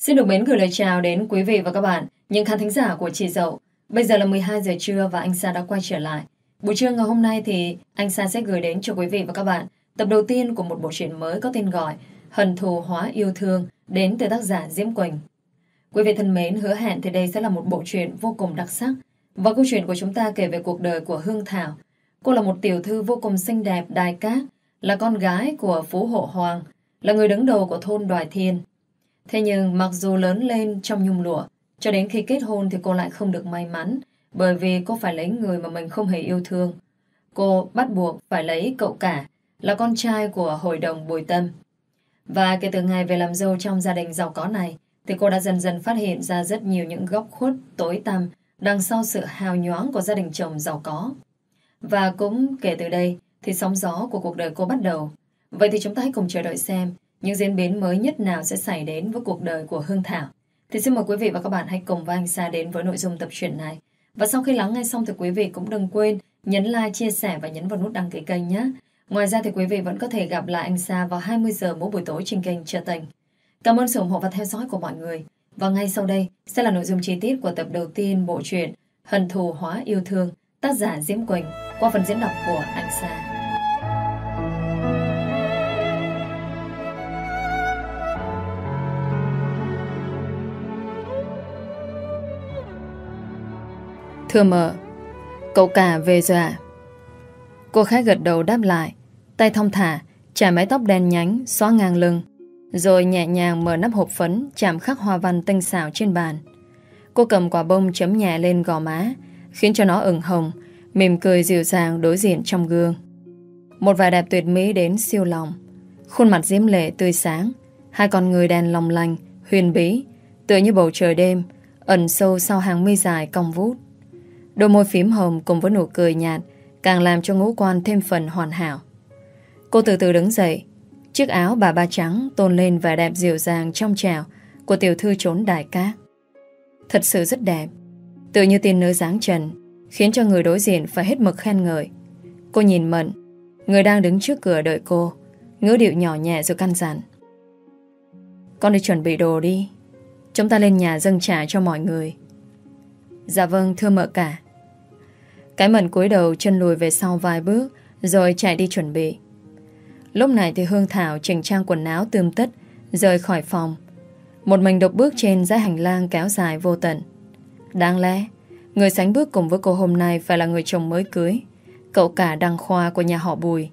Xin được mến gửi lời chào đến quý vị và các bạn, những khán thính giả của chị Dậu. Bây giờ là 12 giờ trưa và anh Sa đã quay trở lại. Buổi trưa ngày hôm nay thì anh Sa sẽ gửi đến cho quý vị và các bạn tập đầu tiên của một bộ truyện mới có tên gọi Hận thù hóa yêu thương đến từ tác giả Diễm Quỳnh. Quý vị thân mến, hứa hẹn thì đây sẽ là một bộ truyện vô cùng đặc sắc và câu chuyện của chúng ta kể về cuộc đời của Hương Thảo. Cô là một tiểu thư vô cùng xinh đẹp, đài cát, là con gái của Phú Hộ Hoàng, là người đứng đầu của thôn Đoài Thiên. Thế nhưng mặc dù lớn lên trong nhung lụa, cho đến khi kết hôn thì cô lại không được may mắn bởi vì cô phải lấy người mà mình không hề yêu thương. Cô bắt buộc phải lấy cậu cả là con trai của hội đồng Bùi Tâm. Và kể từ ngày về làm dâu trong gia đình giàu có này thì cô đã dần dần phát hiện ra rất nhiều những góc khuất, tối tăm đằng sau sự hào nhoáng của gia đình chồng giàu có. Và cũng kể từ đây thì sóng gió của cuộc đời cô bắt đầu. Vậy thì chúng ta hãy cùng chờ đợi xem những diễn biến mới nhất nào sẽ xảy đến với cuộc đời của Hương Thảo. Thì xin mời quý vị và các bạn hãy cùng với anh Sa đến với nội dung tập truyện này. Và sau khi lắng nghe xong thì quý vị cũng đừng quên nhấn like, chia sẻ và nhấn vào nút đăng ký kênh nhé. Ngoài ra thì quý vị vẫn có thể gặp lại anh Sa vào 20 giờ mỗi buổi tối trên kênh Trợ Tình. Cảm ơn sự ủng hộ và theo dõi của mọi người. Và ngay sau đây sẽ là nội dung chi tiết của tập đầu tiên bộ truyện Hận thù hóa yêu thương tác giả Diễm Quỳnh qua phần diễn đọc của anh Sa. Thưa mợ, Cậu cả về rồi ạ. Cô khá gật đầu đáp lại, Tay thong thả Trải mái tóc đen nhánh Xóa ngang lưng, Rồi nhẹ nhàng mở nắp hộp phấn Chạm khắc hoa văn tinh xảo trên bàn. Cô cầm quả bông chấm nhẹ lên gò má, Khiến cho nó ửng hồng, Mỉm cười dịu dàng đối diện trong gương. Một vài đẹp tuyệt mỹ đến siêu lòng. Khuôn mặt diễm lệ tươi sáng, Hai con người đèn lòng lành Huyền bí, Tựa như bầu trời đêm, Ẩn sâu sau hàng mi dài cong vút. Đôi môi phím hồng cùng với nụ cười nhạt càng làm cho ngũ quan thêm phần hoàn hảo. Cô từ từ đứng dậy, chiếc áo bà ba trắng tôn lên vẻ đẹp dịu dàng trong trào của tiểu thư trốn đại cát. Thật sự rất đẹp, tự như tiên nữ dáng trần, khiến cho người đối diện phải hết mực khen ngợi. Cô nhìn Mận, người đang đứng trước cửa đợi cô, ngữ điệu nhỏ nhẹ rồi căn dặn. Con đi chuẩn bị đồ đi, chúng ta lên nhà dâng trả cho mọi người. Dạ vâng thưa mợ cả. Cái mận cúi đầu chân lùi về sau vài bước, Rồi chạy đi chuẩn bị. Lúc này thì Hương Thảo chỉnh trang quần áo tươm tất, Rời khỏi phòng. Một mình độc bước trên dãy hành lang kéo dài vô tận. Đáng lẽ, Người sánh bước cùng với cô hôm nay Phải là người chồng mới cưới. Cậu cả đăng khoa của nhà họ Bùi.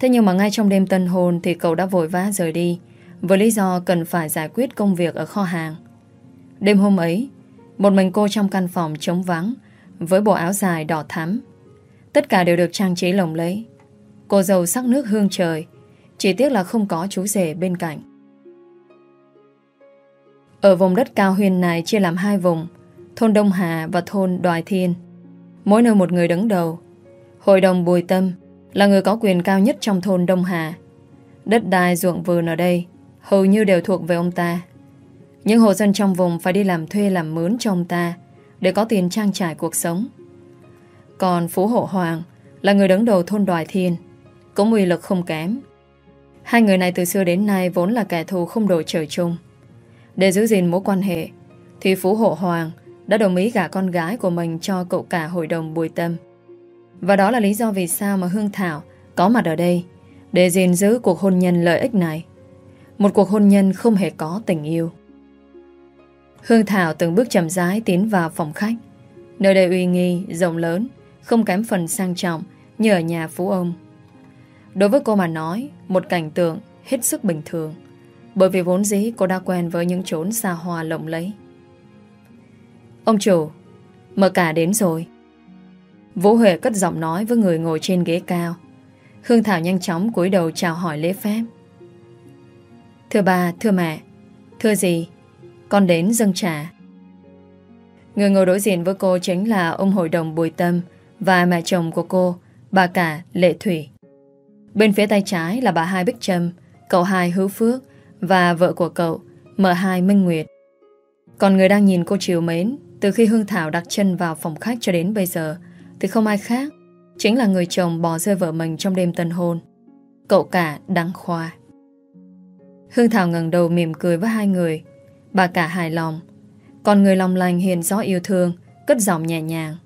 Thế nhưng mà ngay trong đêm tân hôn Thì cậu đã vội vã rời đi, Với lý do cần phải giải quyết công việc ở kho hàng. Đêm hôm ấy một mình cô trong căn phòng trống vắng, Với bộ áo dài đỏ thắm. Tất cả đều được trang trí lồng lấy Cô giàu sắc nước hương trời, Chỉ tiếc là không có chú rể bên cạnh. Ở vùng đất cao huyền này chia làm hai vùng, Thôn Đông Hà và thôn Đoài Thiên. Mỗi nơi một người đứng đầu. Hội đồng Bùi Tâm Là người có quyền cao nhất trong thôn Đông Hà. Đất đai ruộng vườn ở đây Hầu như đều thuộc về ông ta những hộ dân trong vùng phải đi làm thuê làm mướn cho ông ta để có tiền trang trải cuộc sống. Còn Phú Hộ Hoàng là người đứng đầu thôn Đoài Thiên, cũng uy lực không kém. Hai người này từ xưa đến nay vốn là kẻ thù không đổi trời chung. Để giữ gìn mối quan hệ, thì Phú Hộ Hoàng đã đồng ý gả con gái của mình cho cậu cả hội đồng Bùi Tâm. Và đó là lý do vì sao mà Hương Thảo có mặt ở đây để gìn giữ cuộc hôn nhân lợi ích này. Một cuộc hôn nhân không hề có tình yêu. Hương Thảo từng bước chậm rãi tiến vào phòng khách. Nơi đây uy nghi, rộng lớn, không kém phần sang trọng như ở nhà phú ông. Đối với cô mà nói, một cảnh tượng hết sức bình thường. Bởi vì vốn dĩ cô đã quen với những chốn xa hoa lộng lấy. Ông chủ, mở cả đến rồi. Vũ Huệ cất giọng nói với người ngồi trên ghế cao. Hương Thảo nhanh chóng cúi đầu chào hỏi lễ phép. Thưa bà, thưa mẹ, thưa gì? Con đến dâng trà Người ngồi đối diện với cô chính là ông hội đồng Bùi Tâm và mẹ chồng của cô, bà cả Lệ Thủy. Bên phía tay trái là bà hai Bích Trâm, cậu hai Hữu Phước và vợ của cậu, mợ hai Minh Nguyệt. Còn người đang nhìn cô chiều mến từ khi Hương Thảo đặt chân vào phòng khách cho đến bây giờ thì không ai khác, chính là người chồng bỏ rơi vợ mình trong đêm tân hôn. Cậu cả Đăng Khoa. Hương Thảo ngẩng đầu mỉm cười với hai người Bà cả hài lòng. Còn người lòng lành hiền gió yêu thương, Cất giọng nhẹ nhàng.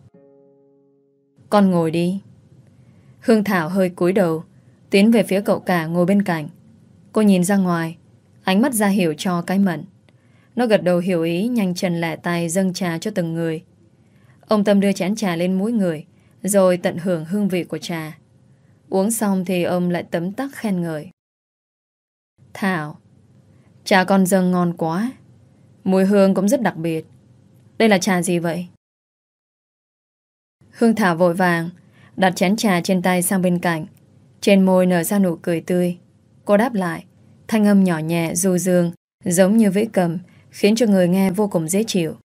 Con ngồi đi. Hương Thảo hơi cúi đầu, Tiến về phía cậu cả ngồi bên cạnh. Cô nhìn ra ngoài, Ánh mắt ra hiểu cho cái mận. Nó gật đầu hiểu ý, Nhanh chân lẹ tay dâng trà cho từng người. Ông Tâm đưa chén trà lên mũi người, Rồi tận hưởng hương vị của trà. Uống xong thì ông lại tấm tắc khen ngợi. Thảo, Trà con dâng ngon quá. Mùi hương cũng rất đặc biệt. Đây là trà gì vậy? Hương Thảo vội vàng Đặt chén trà trên tay sang bên cạnh. Trên môi nở ra nụ cười tươi. Cô đáp lại Thanh âm nhỏ nhẹ du dương Giống như vĩ cầm Khiến cho người nghe vô cùng dễ chịu.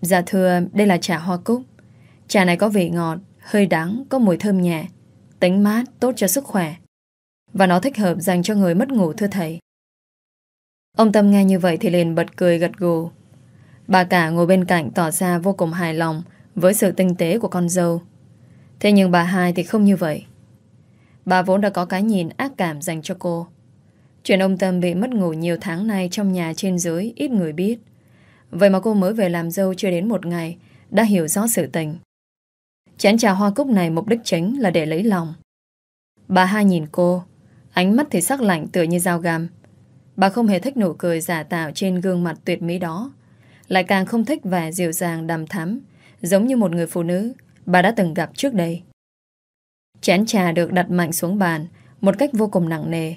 Dạ thưa đây là trà hoa cúc. Trà này có vị ngọt Hơi đắng, có mùi thơm nhẹ Tính mát, tốt cho sức khỏe. Và nó thích hợp dành cho người mất ngủ thưa thầy. Ông Tâm nghe như vậy Thì liền bật cười gật gù. Bà cả ngồi bên cạnh tỏ ra vô cùng hài lòng Với sự tinh tế của con dâu. Thế nhưng bà hai thì không như vậy. Bà vốn đã có cái nhìn ác cảm dành cho cô. Chuyện ông Tâm bị mất ngủ nhiều tháng nay Trong nhà trên dưới ít người biết. Vậy mà cô mới về làm dâu chưa đến một ngày, Đã hiểu rõ sự tình. Chén trà hoa cúc này mục đích chính là để lấy lòng. Bà hai nhìn cô, Ánh mắt thì sắc lạnh tựa như dao găm. Bà không hề thích nụ cười giả tạo Trên gương mặt tuyệt mỹ đó. Lại càng không thích vẻ dịu dàng đầm thắm, Giống như một người phụ nữ Bà đã từng gặp trước đây. Chén trà được đặt mạnh xuống bàn, Một cách vô cùng nặng nề.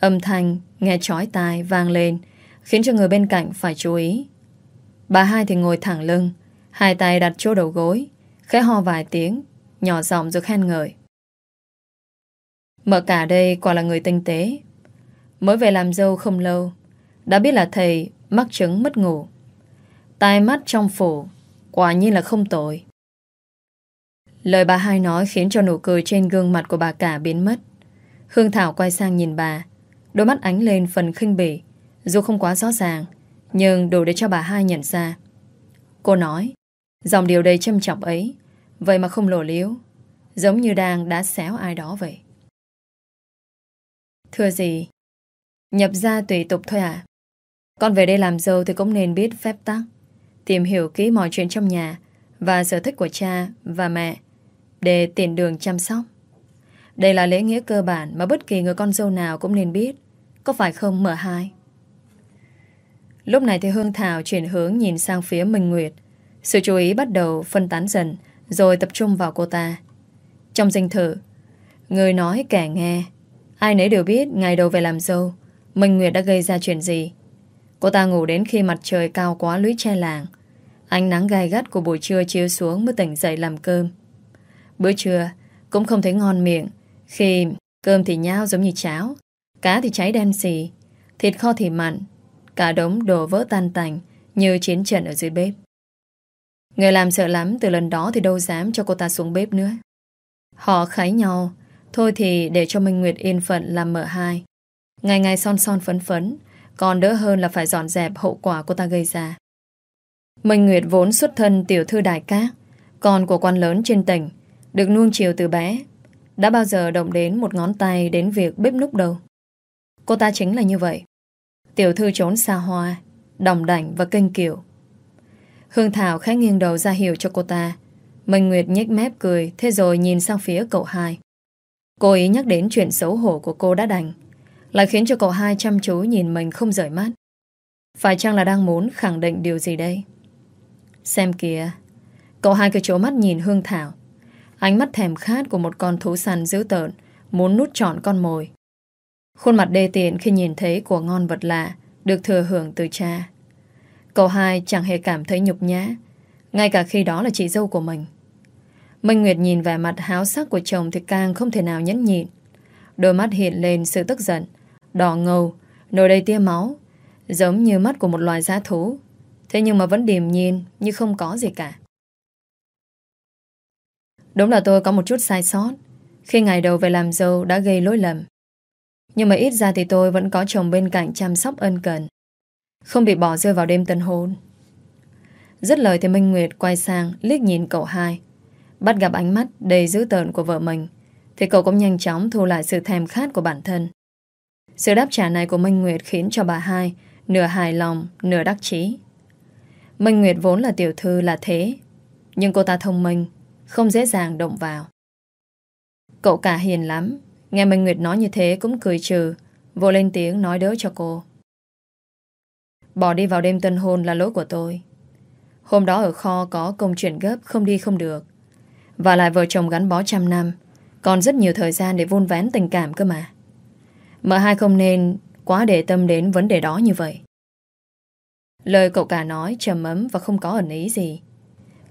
Âm thanh, nghe chói tai vang lên, Khiến cho người bên cạnh phải chú ý. Bà hai thì ngồi thẳng lưng, Hai tay đặt chỗ đầu gối, Khẽ ho vài tiếng, Nhỏ giọng rồi khen ngợi. Mợ cả đây, quả là người tinh tế. Mới về làm dâu không lâu. Đã biết là thầy mắc chứng mất ngủ. Tai mắt trong phủ Quả nhiên là không tội Lời bà hai nói khiến cho nụ cười trên gương mặt của bà cả biến mất. Hương Thảo quay sang nhìn bà. Đôi mắt ánh lên phần khinh bỉ, Dù không quá rõ ràng, Nhưng đủ để cho bà hai nhận ra. Cô nói, Dòng điều đầy châm trọng ấy, Vậy mà không lộ liếu Giống như đang đã xéo ai đó vậy. Thưa gì Nhập ra tùy tục thôi à? Con về đây làm dâu thì cũng nên biết phép tắc, Tìm hiểu kỹ mọi chuyện trong nhà Và sở thích của cha và mẹ Để tiền đường chăm sóc. Đây là lễ nghĩa cơ bản Mà bất kỳ người con dâu nào cũng nên biết, Có phải không mở hai? Lúc này thì Hương Thảo chuyển hướng nhìn sang phía Minh Nguyệt. Sự chú ý bắt đầu phân tán dần, Rồi tập trung vào cô ta. Trong danh thự, Người nói kẻ nghe, Ai nấy đều biết ngày đầu về làm dâu. Minh Nguyệt đã gây ra chuyện gì? Cô ta ngủ đến khi mặt trời cao quá lũy che làng. Ánh nắng gai gắt của buổi trưa chiếu xuống mới tỉnh dậy làm cơm. Bữa trưa, cũng không thấy ngon miệng. Khi cơm thì nhao giống như cháo, Cá thì cháy đen xì, Thịt kho thì mặn, Cả đống đồ vỡ tan tành Như chiến trận ở dưới bếp. Người làm sợ lắm, Từ lần đó thì đâu dám cho cô ta xuống bếp nữa. Họ khái nhau, Thôi thì để cho Minh Nguyệt yên phận làm mợ hai Ngày ngày son son phấn phấn, Còn đỡ hơn là phải dọn dẹp hậu quả cô ta gây ra. Minh Nguyệt vốn xuất thân tiểu thư đại cát Con của quan lớn trên tỉnh, Được nuông chiều từ bé, Đã bao giờ động đến một ngón tay Đến việc bếp núc đâu. Cô ta chính là như vậy. Tiểu thư trốn xa hoa Đồng đảnh và kênh kiểu Hương Thảo khẽ nghiêng đầu ra hiểu cho cô ta. Minh Nguyệt nhếch mép cười, Thế rồi nhìn sang phía cậu hai. Cô ý nhắc đến chuyện xấu hổ của cô đã đành. Lại khiến cho cậu hai chăm chú Nhìn mình không rời mắt. Phải chăng là đang muốn khẳng định điều gì đây? Xem kìa. Cậu hai cứ trố mắt nhìn Hương Thảo. Ánh mắt thèm khát của một con thú săn dữ tợn, Muốn nút trọn con mồi. Khuôn mặt đê tiện khi nhìn thấy của ngon vật lạ, Được thừa hưởng từ cha. Cậu hai chẳng hề cảm thấy nhục nhã, Ngay cả khi đó là chị dâu của mình. Minh Nguyệt nhìn vẻ mặt háo sắc của chồng Thì càng không thể nào nhẫn nhịn. Đôi mắt hiện lên sự tức giận Đỏ ngầu, nổi đầy tia máu Giống như mắt của một loài giá thú. Thế nhưng mà vẫn điềm nhiên Như không có gì cả. Đúng là tôi có một chút sai sót. Khi ngày đầu về làm dâu đã gây lỗi lầm. Nhưng mà ít ra thì tôi vẫn có chồng bên cạnh chăm sóc ân cần. Không bị bỏ rơi vào đêm tân hôn. Rất lời thì Minh Nguyệt quay sang liếc nhìn cậu hai. Bắt gặp ánh mắt đầy dữ tợn của vợ mình. Thì cậu cũng nhanh chóng thu lại sự thèm khát của bản thân. Sự đáp trả này của Minh Nguyệt khiến cho bà hai Nửa hài lòng, nửa đắc chí. Minh Nguyệt vốn là tiểu thư là thế Nhưng cô ta thông minh Không dễ dàng động vào. Cậu cả hiền lắm Nghe Minh Nguyệt nói như thế cũng cười trừ Vô lên tiếng nói đỡ cho cô. Bỏ đi vào đêm tân hôn là lỗi của tôi. Hôm đó ở kho có công chuyện gấp Không đi không được. Và lại vợ chồng gắn bó trăm năm Còn rất nhiều thời gian để vun vén tình cảm cơ mà. Mợ hai không nên Quá để tâm đến vấn đề đó như vậy. Lời cậu cả nói trầm ấm Và không có ẩn ý gì.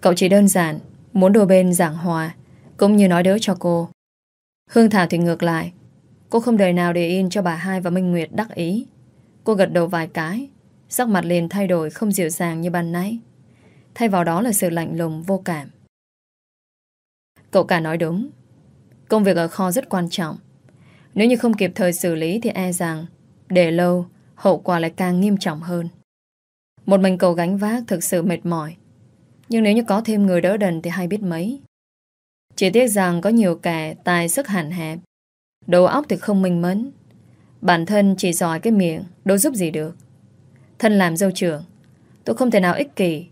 Cậu chỉ đơn giản Muốn đôi bên giảng hòa, Cũng như nói đỡ cho cô. Hương Thảo thì ngược lại. Cô không đời nào để yên cho bà hai và Minh Nguyệt đắc ý. Cô gật đầu vài cái, Sắc mặt liền thay đổi không dịu dàng như ban nãy. Thay vào đó là sự lạnh lùng, vô cảm. Cậu cả nói đúng. Công việc ở kho rất quan trọng. Nếu như không kịp thời xử lý Thì e rằng, Để lâu, Hậu quả lại càng nghiêm trọng hơn. Một mình cậu gánh vác thực sự mệt mỏi. Nhưng nếu như có thêm người đỡ đần Thì hay biết mấy. Chỉ tiếc rằng có nhiều kẻ tài sức hạn hẹp, Đầu óc thì không minh mẫn. Bản thân chỉ giỏi cái miệng, Đâu giúp gì được. Thân làm dâu trưởng, Tôi không thể nào ích kỷ,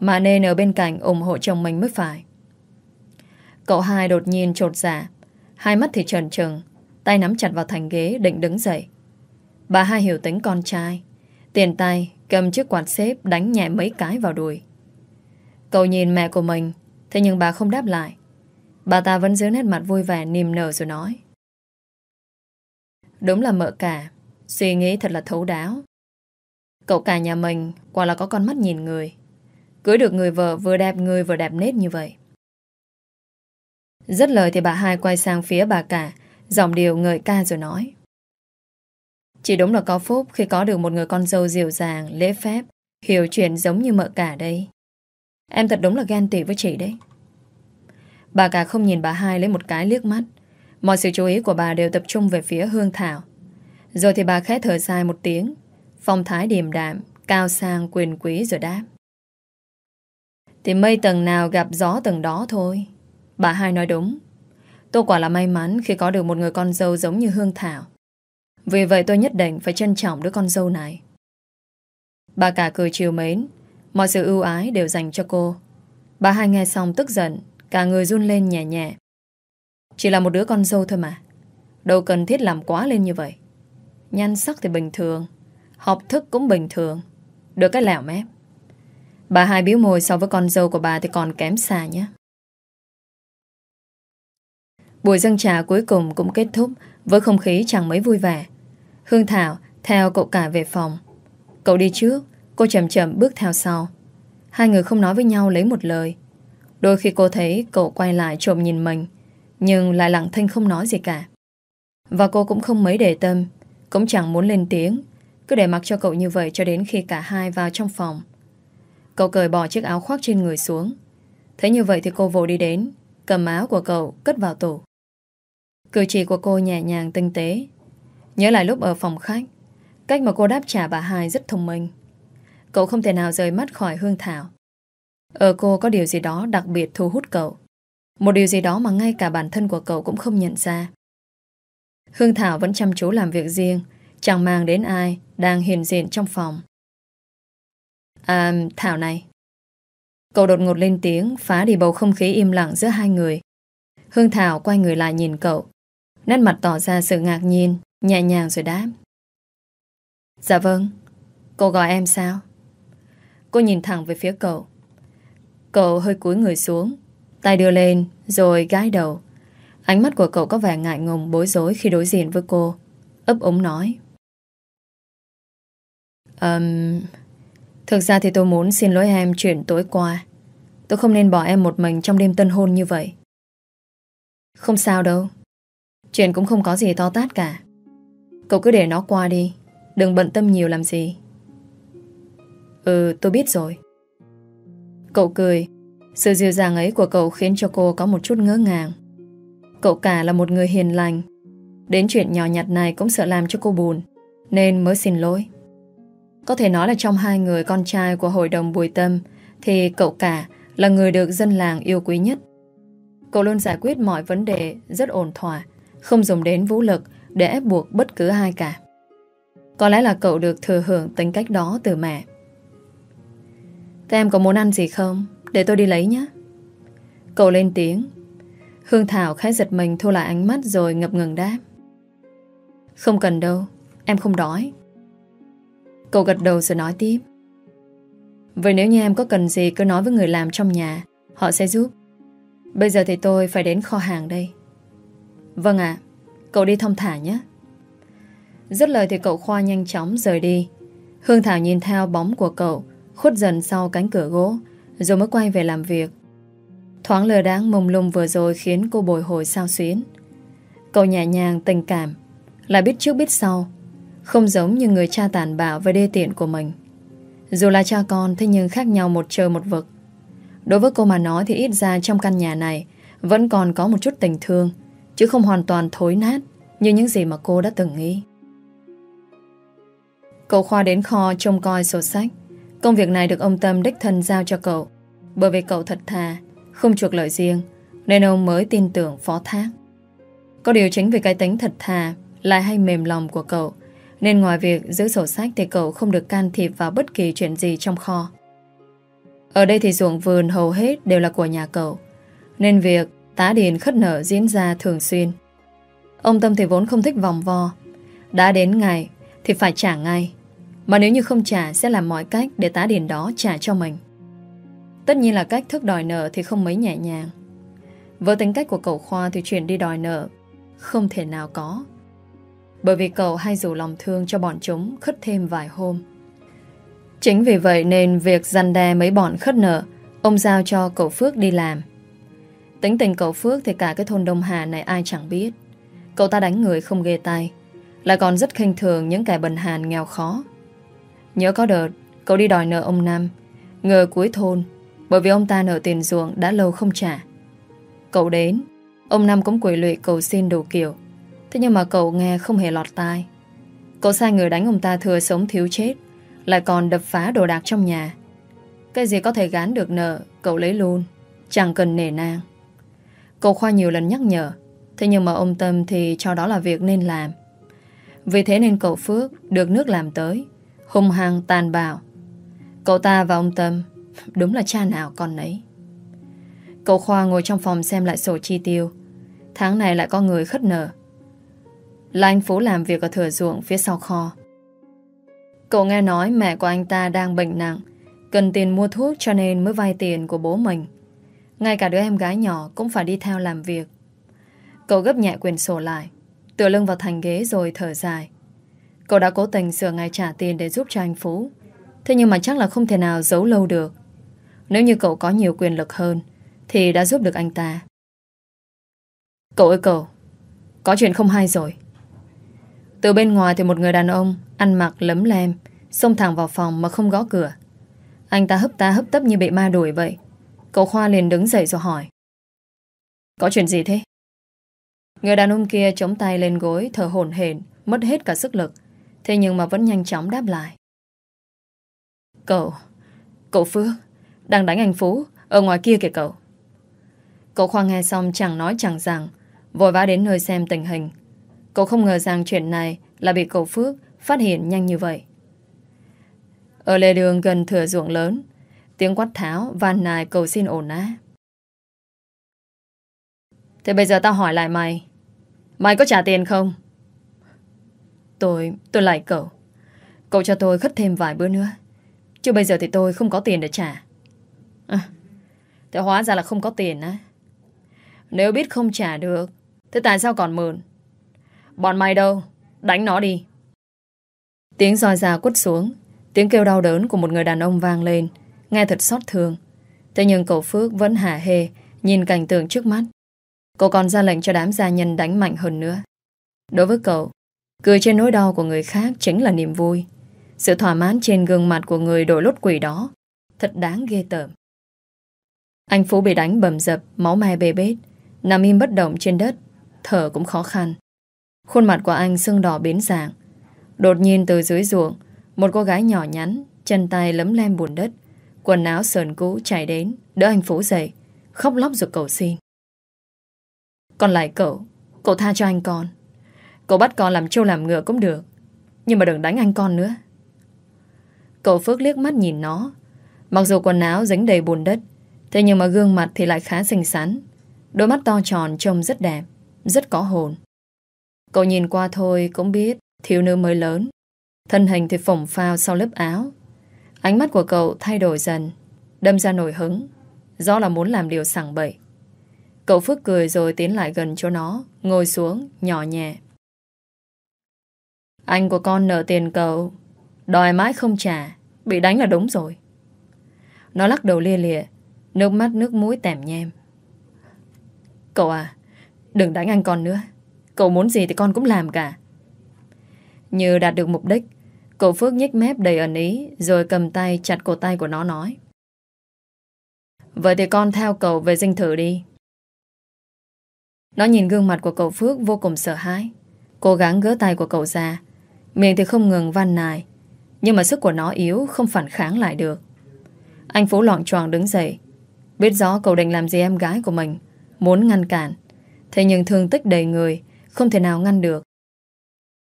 Mà nên ở bên cạnh ủng hộ chồng mình mới phải. Cậu hai đột nhiên trột dạ Hai mắt thì trần trừng Tay nắm chặt vào thành ghế, định đứng dậy. Bà hai hiểu tính con trai. Tiền tay, cầm chiếc quạt xếp, Đánh nhẹ mấy cái vào đùi. Cậu nhìn mẹ của mình, Thế nhưng bà không đáp lại. Bà ta vẫn giữ nét mặt vui vẻ, niềm nở rồi nói. Đúng là mợ cả, Suy nghĩ thật là thấu đáo. Cậu cả nhà mình, Quả là có con mắt nhìn người. Cưới được người vợ, vừa đẹp người, vừa đẹp nết như vậy. Rất lời thì bà hai quay sang phía bà cả Giọng điều ngợi ca rồi nói. Chỉ đúng là có phúc Khi có được một người con dâu dịu dàng, Lễ phép, Hiểu chuyện giống như mợ cả đây. Em thật đúng là ghen tị với chị đấy. Bà cả không nhìn bà hai lấy một cái liếc mắt. Mọi sự chú ý của bà đều tập trung về phía Hương Thảo. Rồi thì bà khẽ thở dài một tiếng. Phong thái điềm đạm, Cao sang, quyền quý rồi đáp. Thì mây tầng nào gặp gió tầng đó thôi. Bà hai nói đúng. Tôi quả là may mắn khi có được một người con dâu giống như Hương Thảo. Vì vậy tôi nhất định phải trân trọng đứa con dâu này. Bà cả cười chiều mến, Mọi sự ưu ái đều dành cho cô. Bà hai nghe xong tức giận, Cả người run lên nhẹ nhẹ. Chỉ là một đứa con dâu thôi mà, Đâu cần thiết làm quá lên như vậy. Nhan sắc thì bình thường, Học thức cũng bình thường, Được cái lẻo mép. Bà hai biếu môi so với con dâu của bà Thì còn kém xa nhé. Buổi dân trà cuối cùng cũng kết thúc Với không khí chẳng mấy vui vẻ Hương Thảo theo cậu cả về phòng Cậu đi trước Cô chậm chậm bước theo sau Hai người không nói với nhau lấy một lời Đôi khi cô thấy cậu quay lại trộm nhìn mình Nhưng lại lặng thinh không nói gì cả Và cô cũng không mấy để tâm Cũng chẳng muốn lên tiếng cứ để mặc cho cậu như vậy cho đến khi cả hai vào trong phòng. Cậu cởi bỏ chiếc áo khoác trên người xuống. Thế như vậy thì cô vội đi đến, cầm áo của cậu cất vào tủ. Cử chỉ của cô nhẹ nhàng tinh tế. Nhớ lại lúc ở phòng khách, cách mà cô đáp trả bà hai rất thông minh. Cậu không thể nào rời mắt khỏi Hương Thảo. Ở cô có điều gì đó đặc biệt thu hút cậu. Một điều gì đó mà ngay cả bản thân của cậu cũng không nhận ra. Hương Thảo vẫn chăm chú làm việc riêng, Chẳng mang đến ai Đang hiền diện trong phòng À Thảo này Cậu đột ngột lên tiếng Phá đi bầu không khí im lặng giữa hai người Hương Thảo quay người lại nhìn cậu Nét mặt tỏ ra sự ngạc nhiên Nhẹ nhàng rồi đáp Dạ vâng Cô gọi em sao Cô nhìn thẳng về phía cậu Cậu hơi cúi người xuống Tay đưa lên rồi gái đầu Ánh mắt của cậu có vẻ ngại ngùng bối rối khi đối diện với cô ấp ống nói Um, thực ra thì tôi muốn xin lỗi em chuyện tối qua. Tôi không nên bỏ em một mình trong đêm tân hôn như vậy. Không sao đâu. Chuyện cũng không có gì to tát cả. Cậu cứ để nó qua đi. Đừng bận tâm nhiều làm gì. Ừ, tôi biết rồi. Cậu cười. Sự dịu dàng ấy của cậu khiến cho cô có một chút ngỡ ngàng. Cậu cả là một người hiền lành. Đến chuyện nhỏ nhặt này cũng sợ làm cho cô buồn. Nên mới xin lỗi. Có thể nói là trong hai người con trai của hội đồng Bùi Tâm thì cậu cả là người được dân làng yêu quý nhất. Cậu luôn giải quyết mọi vấn đề rất ổn thỏa, không dùng đến vũ lực để ép buộc bất cứ ai cả. Có lẽ là cậu được thừa hưởng tính cách đó từ mẹ. Thế em có muốn ăn gì không? Để tôi đi lấy nhé. Cậu lên tiếng. Hương Thảo khẽ giật mình thu lại ánh mắt rồi ngập ngừng đáp. Không cần đâu, Em không đói. Cậu gật đầu rồi nói tiếp. Vậy nếu như em có cần gì cứ nói với người làm trong nhà, Họ sẽ giúp. Bây giờ thì tôi phải đến kho hàng đây. Vâng ạ. Cậu đi thông thả nhé. Dứt lời thì cậu Khoa nhanh chóng rời đi. Hương Thảo nhìn theo bóng của cậu, Khuất dần sau cánh cửa gỗ, Rồi mới quay về làm việc. Thoáng lờ đáng mông lung vừa rồi Khiến cô bồi hồi sao xuyến. Cậu nhẹ nhàng, tình cảm, Là biết trước biết sau, Không giống như người cha tàn bạo và đê tiện của mình. Dù là cha con, Thế nhưng khác nhau một trời một vực. Đối với cô mà nói thì ít ra trong căn nhà này Vẫn còn có một chút tình thương. Chứ không hoàn toàn thối nát Như những gì mà cô đã từng nghĩ. Cậu Khoa đến kho trông coi sổ sách. Công việc này được ông Tâm đích thân giao cho cậu. Bởi vì cậu thật thà, Không chuộc lợi riêng, Nên ông mới tin tưởng phó thác. Có điều chính vì cái tính thật thà Lại hay mềm lòng của cậu, Nên ngoài việc giữ sổ sách Thì cậu không được can thiệp vào bất kỳ chuyện gì trong kho. Ở đây thì ruộng vườn hầu hết Đều là của nhà cậu, Nên việc tá điền khất nở diễn ra thường xuyên Ông Tâm thì vốn không thích vòng vo Đã đến ngày Thì phải trả ngay mà nếu như không trả sẽ làm mọi cách để tá điền đó trả cho mình. Tất nhiên là cách thức đòi nợ thì không mấy nhẹ nhàng. Với tính cách của cậu Khoa thì chuyện đi đòi nợ không thể nào có. Bởi vì cậu hay dù lòng thương cho bọn chúng khất thêm vài hôm. Chính vì vậy nên việc gian đe mấy bọn khất nợ, ông giao cho cậu Phước đi làm. Tính tình cậu Phước thì cả cái thôn Đông Hà này ai chẳng biết. Cậu ta đánh người không ghê tay Lại còn rất khinh thường những kẻ bần hàn nghèo khó. Nhớ có đợt, Cậu đi đòi nợ ông Nam, Ngờ cuối thôn, Bởi vì ông ta nợ tiền ruộng đã lâu không trả. Cậu đến, Ông Nam cũng quỷ lụy cầu xin đủ kiểu, Thế nhưng mà cậu nghe không hề lọt tai. Cậu sai người đánh ông ta thừa sống thiếu chết, Lại còn đập phá đồ đạc trong nhà. Cái gì có thể gán được nợ, Cậu lấy luôn, Chẳng cần nể nang. Cậu Khoa nhiều lần nhắc nhở Thế nhưng mà ông Tâm thì cho đó là việc nên làm Vì thế nên cậu Phước Được nước làm tới hùng hăng tàn bạo. Cậu ta và ông Tâm đúng là cha nào con nấy. Cậu Khoa ngồi trong phòng xem lại sổ chi tiêu. Tháng này lại có người khất nợ. Là anh Phú làm việc ở thừa ruộng phía sau kho. Cậu nghe nói mẹ của anh ta đang bệnh nặng, cần tiền mua thuốc cho nên mới vay tiền của bố mình. Ngay cả đứa em gái nhỏ cũng phải đi theo làm việc. Cậu gấp nhẹ quyền sổ lại, tựa lưng vào thành ghế rồi thở dài. Cậu đã cố tình sửa ngày trả tiền để giúp cho anh Phú Thế nhưng mà chắc là không thể nào giấu lâu được. Nếu như cậu có nhiều quyền lực hơn Thì đã giúp được anh ta. Cậu ơi cậu Có chuyện không hay rồi. Từ bên ngoài thì một người đàn ông Ăn mặc lấm lem Xông thẳng vào phòng mà không gõ cửa. Anh ta hấp ta hấp tấp như bị ma đuổi vậy. Cậu Khoa liền đứng dậy rồi hỏi. Có chuyện gì thế? Người đàn ông kia chống tay lên gối, Thở hổn hển, Mất hết cả sức lực. Thế nhưng mà vẫn nhanh chóng đáp lại. Cậu Cậu Phước, Đang đánh anh Phú, Ở ngoài kia kìa cậu. Cậu Khoa nghe xong chẳng nói chẳng rằng, Vội vã đến nơi xem tình hình. Cậu không ngờ rằng chuyện này Là bị cậu Phước phát hiện nhanh như vậy. Ở lề đường gần thừa ruộng lớn Tiếng quát tháo van nài cầu xin ổn á Thế bây giờ tao hỏi lại mày Mày có trả tiền không? Tôi, tôi lại cậu Cậu cho tôi khất thêm vài bữa nữa Chứ bây giờ thì tôi không có tiền để trả. À, Thế hóa ra là không có tiền á. Nếu biết không trả được Thế tại sao còn mượn? Bọn mày đâu? Đánh nó đi. Tiếng roi già quất xuống Tiếng kêu đau đớn của một người đàn ông vang lên. Nghe thật xót thương Thế nhưng cậu Phước vẫn hả hê Nhìn cảnh tượng trước mắt Cậu còn ra lệnh cho đám gia nhân đánh mạnh hơn nữa Đối với cậu Cười trên nỗi đau của người khác chính là niềm vui. Sự thỏa mãn trên gương mặt của người đội lốt quỷ đó thật đáng ghê tởm. Anh Phú bị đánh bầm dập, máu me bê bết, nằm im bất động trên đất, thở cũng khó khăn. Khuôn mặt của anh sưng đỏ biến dạng. Đột nhiên từ dưới ruộng, một cô gái nhỏ nhắn, chân tay lấm lem bùn đất, quần áo sờn cũ chạy đến, đỡ anh Phú dậy, khóc lóc rồi cầu xin. Còn lại cậu, cậu tha cho anh con. Cậu bắt con làm trâu làm ngựa cũng được Nhưng mà đừng đánh anh con nữa. Cậu Phước liếc mắt nhìn nó. Mặc dù quần áo dính đầy bùn đất Thế nhưng mà gương mặt thì lại khá xinh xắn. Đôi mắt to tròn trông rất đẹp Rất có hồn. Cậu nhìn qua thôi cũng biết Thiếu nữ mới lớn. Thân hình thì phồng phao sau lớp áo. Ánh mắt của cậu thay đổi dần, Đâm ra nổi hứng. Do là muốn làm điều sảng bậy. Cậu Phước cười rồi tiến lại gần chỗ nó, Ngồi xuống, nhỏ nhẹ. Anh của con nợ tiền cậu, Đòi mãi không trả, Bị đánh là đúng rồi. Nó lắc đầu lia lịa, Nước mắt nước mũi tèm nhem. Cậu à Đừng đánh anh con nữa. Cậu muốn gì thì con cũng làm cả. Như đạt được mục đích Cậu Phước nhếch mép đầy ẩn ý, Rồi cầm tay chặt cổ tay của nó, nói. Vậy thì con theo cậu về dinh thự đi. Nó nhìn gương mặt của cậu Phước vô cùng sợ hãi. Cố gắng gỡ tay của cậu ra. Miệng thì không ngừng van nài, Nhưng mà sức của nó yếu, Không phản kháng lại được. Anh Phú loạn tròn đứng dậy. Biết rõ cậu định làm gì em gái của mình, Muốn ngăn cản. Thế nhưng thương tích đầy người, Không thể nào ngăn được.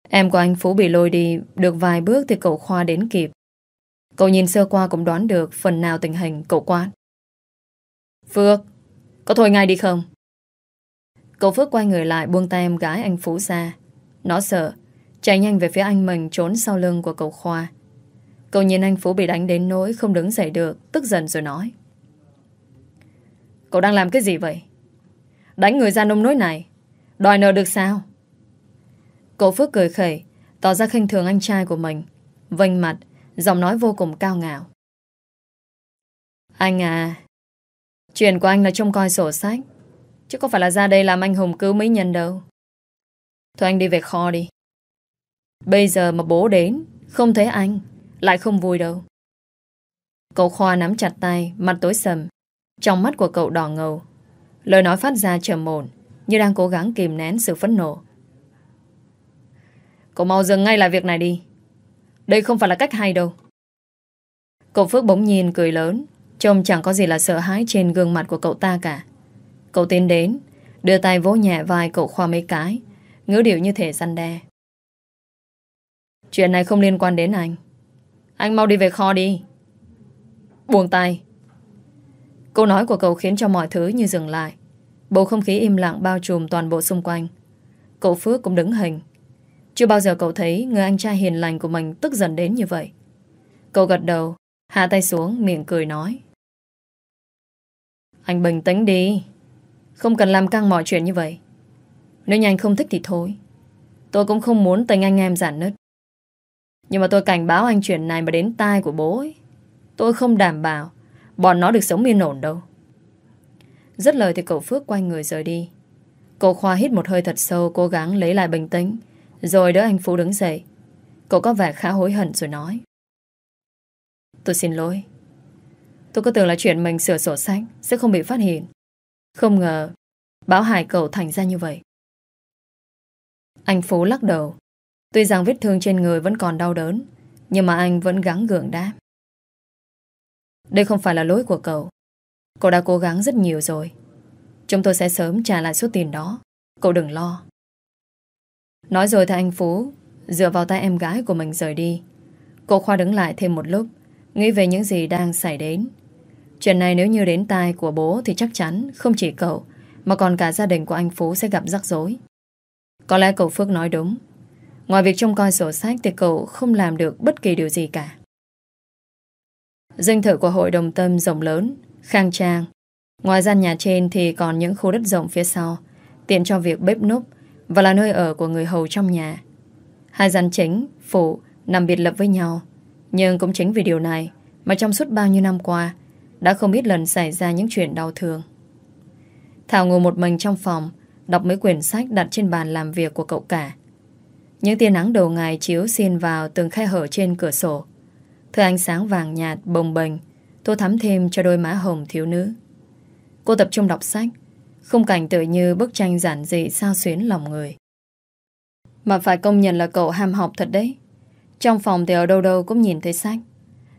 Em của anh Phú bị lôi đi Được vài bước thì cậu Khoa đến kịp. Cậu nhìn sơ qua cũng đoán được Phần nào tình hình cậu quát Phước, Có thôi ngay đi không? Cậu Phước quay người lại buông tay em gái anh Phú ra. Nó sợ, Chạy nhanh về phía anh mình trốn sau lưng của cậu Khoa. Cậu nhìn anh Phú bị đánh đến nỗi Không đứng dậy được, Tức giận rồi nói. Cậu đang làm cái gì vậy? Đánh người ra nông nối này, Đòi nợ được sao? Cậu Phước cười khẩy, Tỏ ra khinh thường anh trai của mình. Vênh mặt, Giọng nói vô cùng cao ngạo. Anh à Chuyện của anh là trông coi sổ sách. Chứ có phải là ra đây làm anh hùng cứu mấy nhân đâu. Thôi anh đi về kho đi. Bây giờ mà bố đến, Không thấy anh, Lại không vui đâu. Cậu Khoa nắm chặt tay, Mặt tối sầm. Trong mắt của cậu đỏ ngầu. Lời nói phát ra trầm ổn, Như đang cố gắng kìm nén sự phẫn nộ. Cậu mau dừng ngay lại việc này đi. Đây không phải là cách hay đâu. Cậu Phước bỗng nhìn cười lớn. Trông chẳng có gì là sợ hãi trên gương mặt của cậu ta cả. Cậu tiến đến, Đưa tay vỗ nhẹ vai cậu khoa mấy cái. Ngữ điệu như thể săn đe. Chuyện này không liên quan đến anh. Anh mau đi về kho đi. Buông tay. Câu nói của cậu khiến cho mọi thứ như dừng lại. Bầu không khí im lặng bao trùm toàn bộ xung quanh. Cậu Phước cũng đứng hình. Chưa bao giờ cậu thấy Người anh trai hiền lành của mình tức giận đến như vậy. Cậu gật đầu, Hạ tay xuống, miệng cười nói. Anh bình tĩnh đi. Không cần làm căng mọi chuyện như vậy. Nếu như anh không thích thì thôi. Tôi cũng không muốn tình anh em giản nứt. Nhưng mà tôi cảnh báo anh chuyện này mà đến tai của bố ấy. Tôi không đảm bảo Bọn nó được sống yên ổn đâu. Rất lời thì cậu Phước quay người rời đi. Cậu Khoa hít một hơi thật sâu, Cố gắng lấy lại bình tĩnh. Rồi đỡ anh Phú đứng dậy. Cậu có vẻ khá hối hận rồi nói. Tôi xin lỗi. Tôi có tưởng là chuyện mình sửa sổ sách Sẽ không bị phát hiện. Không ngờ Báo hải cậu thành ra như vậy. Anh Phú lắc đầu. Tuy rằng vết thương trên người vẫn còn đau đớn, Nhưng mà anh vẫn gắng gượng đáp. Đây không phải là lỗi của cậu. Cậu đã cố gắng rất nhiều rồi. Chúng tôi sẽ sớm trả lại số tiền đó. Cậu đừng lo. Nói rồi thì anh Phú Dựa vào tay em gái của mình rời đi. Cô Khoa đứng lại thêm một lúc Nghĩ về những gì đang xảy đến. Chuyện này nếu như đến tai của bố Thì chắc chắn không chỉ cậu Mà còn cả gia đình của anh Phú sẽ gặp rắc rối. Có lẽ cậu Phước nói đúng. Ngoài việc trông coi sổ sách Thì cậu không làm được bất kỳ điều gì cả. Dinh thự của hội đồng tâm rộng lớn, khang trang. Ngoài gian nhà trên thì còn những khu đất rộng phía sau, tiện cho việc bếp núc và là nơi ở của người hầu trong nhà. Hai gian chính, phụ nằm biệt lập với nhau. Nhưng cũng chính vì điều này mà trong suốt bao nhiêu năm qua đã không ít lần xảy ra những chuyện đau thương. Thảo ngồi một mình trong phòng, đọc mấy quyển sách đặt trên bàn làm việc của cậu cả. Những tia nắng đầu ngày chiếu xiên vào từng khe hở trên cửa sổ. Thứ ánh sáng vàng nhạt, bồng bềnh Tô thắm thêm cho đôi má hồng thiếu nữ Cô tập trung đọc sách Khung cảnh tự như bức tranh giản dị sao xuyến lòng người. Mà phải công nhận là cậu ham học thật đấy. Trong phòng thì ở đâu đâu cũng nhìn thấy sách.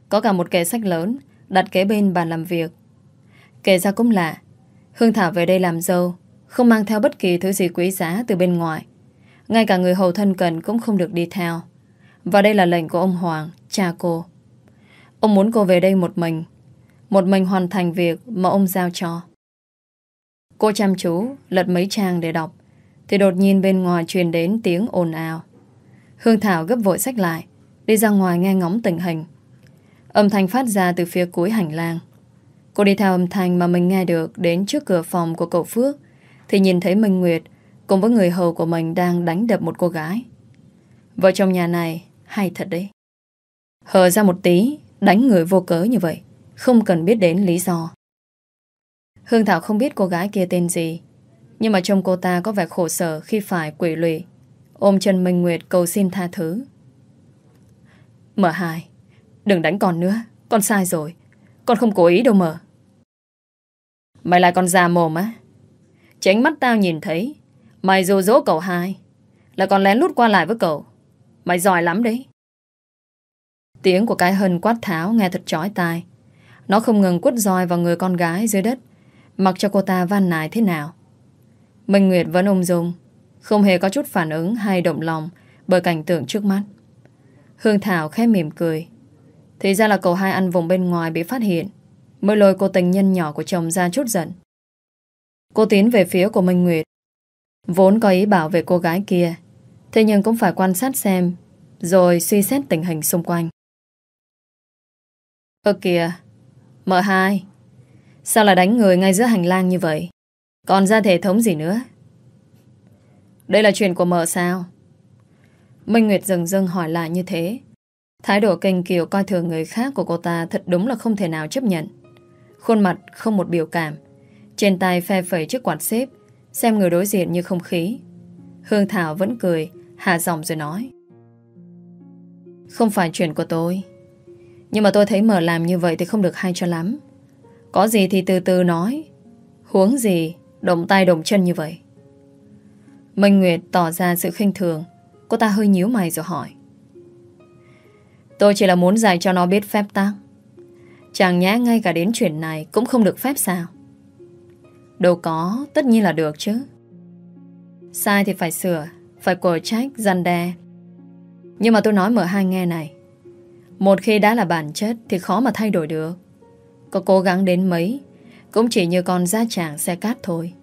Có cả một kệ sách lớn Đặt kế bên bàn làm việc. Kể ra cũng lạ. Hương Thảo về đây làm dâu Không mang theo bất kỳ thứ gì quý giá từ bên ngoài. Ngay cả người hầu thân cận cũng không được đi theo. Và đây là lệnh của ông Hoàng, cha cô. Ông muốn cô về đây một mình. Một mình hoàn thành việc mà ông giao cho. Cô chăm chú, lật mấy trang để đọc. Thì đột nhiên bên ngoài truyền đến tiếng ồn ào. Hương Thảo gấp vội sách lại, đi ra ngoài nghe ngóng tình hình. Âm thanh phát ra từ phía cuối hành lang. Cô đi theo âm thanh mà mình nghe được đến trước cửa phòng của cậu Phước thì nhìn thấy Minh Nguyệt cùng với người hầu của mình đang đánh đập một cô gái. Vợ chồng nhà này hay thật đấy. Hờ ra một tí, đánh người vô cớ như vậy, không cần biết đến lý do. Hương Thảo không biết cô gái kia tên gì, nhưng mà trông cô ta có vẻ khổ sở khi phải quỷ lụy, ôm chân Minh Nguyệt cầu xin tha thứ. Mở hai, đừng đánh con nữa, con sai rồi, con không cố ý đâu mở. Mày lại còn già mồm á? Tránh mắt tao nhìn thấy, mày dù dỗ cậu hai, là còn lén lút qua lại với cậu. Mày giỏi lắm đấy. Tiếng của cái hân quát tháo nghe thật chói tai. Nó không ngừng quất roi vào người con gái dưới đất, mặc cho cô ta van nài thế nào. Minh Nguyệt vẫn ung dung, không hề có chút phản ứng hay động lòng bởi cảnh tượng trước mắt. Hương Thảo khẽ mỉm cười. Thì ra là cậu hai ăn vùng bên ngoài bị phát hiện, mới lôi cô tình nhân nhỏ của chồng ra chút giận. Cô tiến về phía của Minh Nguyệt. Vốn có ý bảo vệ cô gái kia, thế nhưng cũng phải quan sát xem, rồi suy xét tình hình xung quanh. Ơ kìa, mợ hai, sao lại đánh người ngay giữa hành lang như vậy? Còn ra thể thống gì nữa? Đây là chuyện của mợ sao? Minh Nguyệt dừng dưng hỏi lại như thế. Thái độ kênh kiều coi thường người khác của cô ta thật đúng là không thể nào chấp nhận. Khuôn mặt không một biểu cảm. Trên tay phe phẩy chiếc quạt xếp, xem người đối diện như không khí. Hương Thảo vẫn cười, hạ giọng rồi nói. Không phải chuyện của tôi. Nhưng mà tôi thấy mở làm như vậy thì không được hay cho lắm. Có gì thì từ từ nói. Huống gì, động tay động chân như vậy. Minh Nguyệt tỏ ra sự khinh thường. Cô ta hơi nhíu mày rồi hỏi. Tôi chỉ là muốn dạy cho nó biết phép tác Chàng nhá ngay cả đến chuyện này cũng không được phép sao. Đâu có, tất nhiên là được chứ. Sai thì phải sửa, phải cổ trách, gian đe. Nhưng mà tôi nói mở hai nghe này. Một khi đã là bản chất thì khó mà thay đổi được. Có cố gắng đến mấy, cũng chỉ như con da trảng xe cát thôi.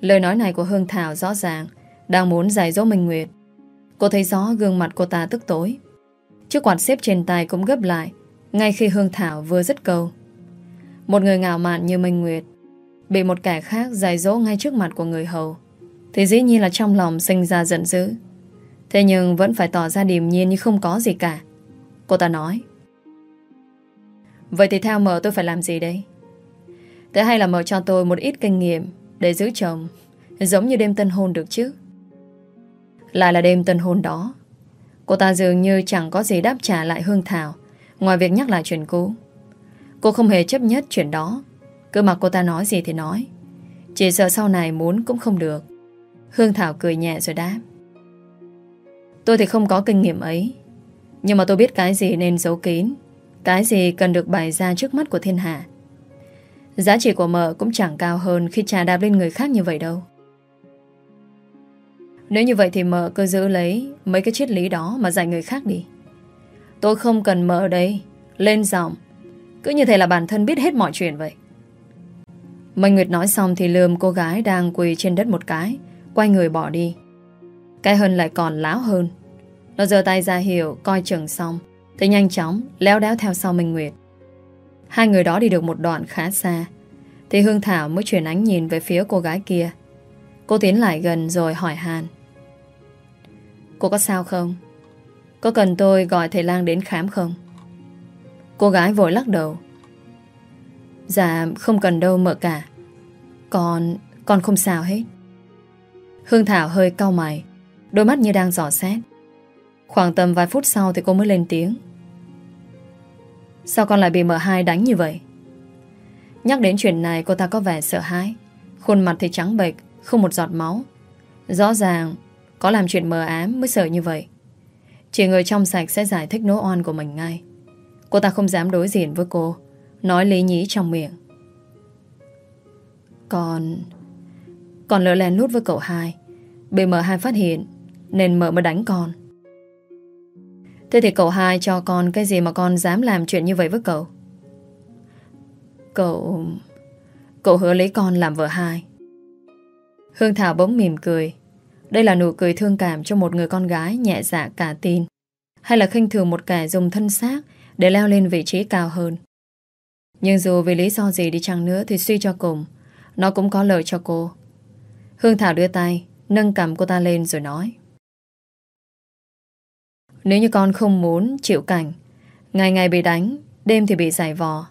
Lời nói này của Hương Thảo rõ ràng đang muốn giải dỗ Minh Nguyệt. Cô thấy rõ gương mặt cô ta tức tối. Chiếc quạt xếp trên tay cũng gấp lại ngay khi Hương Thảo vừa dứt câu. Một người ngạo mạn như Minh Nguyệt bị một kẻ khác giải dỗ ngay trước mặt của người hầu thì dĩ nhiên là trong lòng sinh ra giận dữ. Thế nhưng vẫn phải tỏ ra điềm nhiên như không có gì cả. Cô ta nói Vậy thì theo mờ tôi phải làm gì đây? Thế hay là mờ cho tôi một ít kinh nghiệm để giữ chồng, giống như đêm tân hôn được chứ? Lại là đêm tân hôn đó. Cô ta dường như chẳng có gì đáp trả lại Hương Thảo, ngoài việc nhắc lại chuyện cũ. Cô không hề chấp nhất chuyện đó. Cứ mặc cô ta nói gì thì nói. Chỉ sợ sau này muốn cũng không được. Hương Thảo cười nhẹ rồi đáp. Tôi thì không có kinh nghiệm ấy. Nhưng mà tôi biết cái gì nên giấu kín. Cái gì cần được bày ra trước mắt của thiên hạ. Giá trị của mợ cũng chẳng cao hơn khi trà đạp lên người khác như vậy đâu. Nếu như vậy thì mợ cứ giữ lấy mấy cái triết lý đó mà dạy người khác đi. Tôi không cần mợ đây. Lên giọng. Cứ như thế là bản thân biết hết mọi chuyện vậy. Minh Nguyệt nói xong thì lườm cô gái đang quỳ trên đất một cái, quay người bỏ đi. Cái hơn lại còn láo hơn. Nó giơ tay ra hiểu coi chừng xong, thì nhanh chóng léo đéo theo sau Minh Nguyệt. Hai người đó đi được một đoạn khá xa, thì Hương Thảo mới chuyển ánh nhìn về phía cô gái kia. Cô tiến lại gần rồi hỏi Hàn. Cô có sao không? Có cần tôi gọi thầy lang đến khám không? Cô gái vội lắc đầu. Dạ không cần đâu mợ cả. Còn, con không sao hết. Hương Thảo hơi cau mày, đôi mắt như đang dò xét. Khoảng tầm vài phút sau thì cô mới lên tiếng. Sao con lại bị mợ hai đánh như vậy? Nhắc đến chuyện này cô ta có vẻ sợ hãi. Khuôn mặt thì trắng bệch, không một giọt máu. Rõ ràng có làm chuyện mờ ám mới sợ như vậy. Chỉ người trong sạch sẽ giải thích nỗi oan của mình ngay. Cô ta không dám đối diện với cô, nói lý nhí trong miệng. Còn... Còn lỡ lén lút với cậu hai Bị mợ hai phát hiện Nên mợ mới đánh con Thế thì cậu hai cho con cái gì mà con dám làm chuyện như vậy với cậu? Cậu... Cậu hứa lấy con làm vợ hai. Hương Thảo bỗng mỉm cười. Đây là nụ cười thương cảm cho một người con gái nhẹ dạ cả tin. Hay là khinh thường một kẻ dùng thân xác để leo lên vị trí cao hơn. Nhưng dù vì lý do gì đi chăng nữa thì suy cho cùng, nó cũng có lợi cho cô. Hương Thảo đưa tay, nâng cầm cô ta lên rồi nói. Nếu như con không muốn chịu cảnh, ngày ngày bị đánh, đêm thì bị giải vò.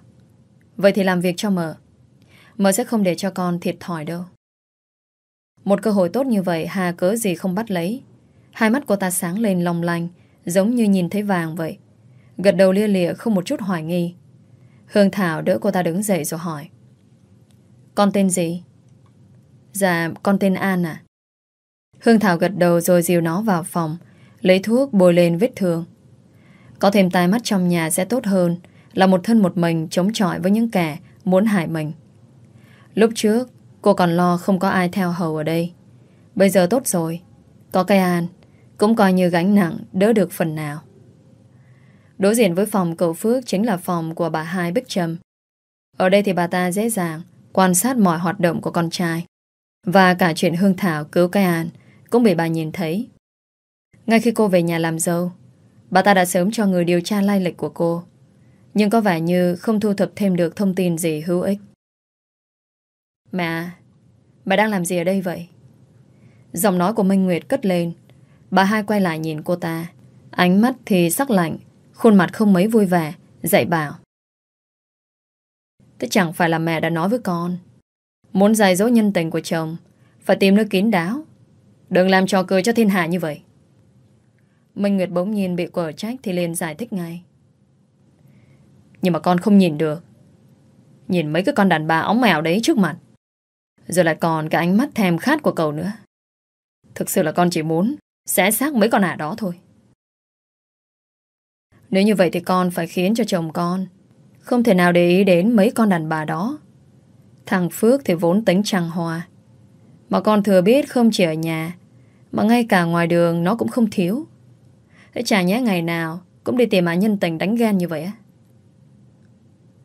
Vậy thì làm việc cho mợ. Mợ sẽ không để cho con thiệt thòi đâu. Một cơ hội tốt như vậy Hà cớ gì không bắt lấy. Hai mắt cô ta sáng lên long lanh, giống như nhìn thấy vàng vậy. Gật đầu lia lịa không một chút hoài nghi. Hương Thảo đỡ cô ta đứng dậy rồi hỏi. Con tên gì? Dạ, con tên An à. Hương Thảo gật đầu rồi dìu nó vào phòng, lấy thuốc bôi lên vết thương. Có thêm tai mắt trong nhà sẽ tốt hơn là một thân một mình chống chọi với những kẻ muốn hại mình. Lúc trước, cô còn lo không có ai theo hầu ở đây. Bây giờ tốt rồi, có cây An, cũng coi như gánh nặng đỡ được phần nào. Đối diện với phòng cậu Phước chính là phòng của bà hai Bích Trâm. Ở đây thì bà ta dễ dàng quan sát mọi hoạt động của con trai. Và cả chuyện Hương Thảo cứu cây An cũng bị bà nhìn thấy. Ngay khi cô về nhà làm dâu, bà ta đã sớm cho người điều tra lai lịch của cô. Nhưng có vẻ như không thu thập thêm được thông tin gì hữu ích. Mẹ, bà đang làm gì ở đây vậy? Giọng nói của Minh Nguyệt cất lên. Bà hai quay lại nhìn cô ta. Ánh mắt thì sắc lạnh, khuôn mặt không mấy vui vẻ, dạy bảo. Thế chẳng phải là mẹ đã nói với con Muốn giải dỗ nhân tình của chồng Phải tìm nơi kín đáo Đừng làm trò cười cho thiên hạ như vậy Minh Nguyệt bỗng nhìn bị quở trách Thì liền giải thích ngay. Nhưng mà con không nhìn được. Nhìn mấy cái con đàn bà óng mèo đấy trước mặt. Rồi lại còn cái ánh mắt thèm khát của cậu nữa. Thực sự là con chỉ muốn Xé xác mấy con ả đó thôi. Nếu như vậy thì con phải khiến cho chồng con Không thể nào để ý đến mấy con đàn bà đó. Thằng Phước thì vốn tính trăng hoa. Mà con thừa biết không chỉ ở nhà, Mà ngay cả ngoài đường nó cũng không thiếu. Thế chả nhé ngày nào Cũng đi tìm á nhân tình đánh ghen như vậy á?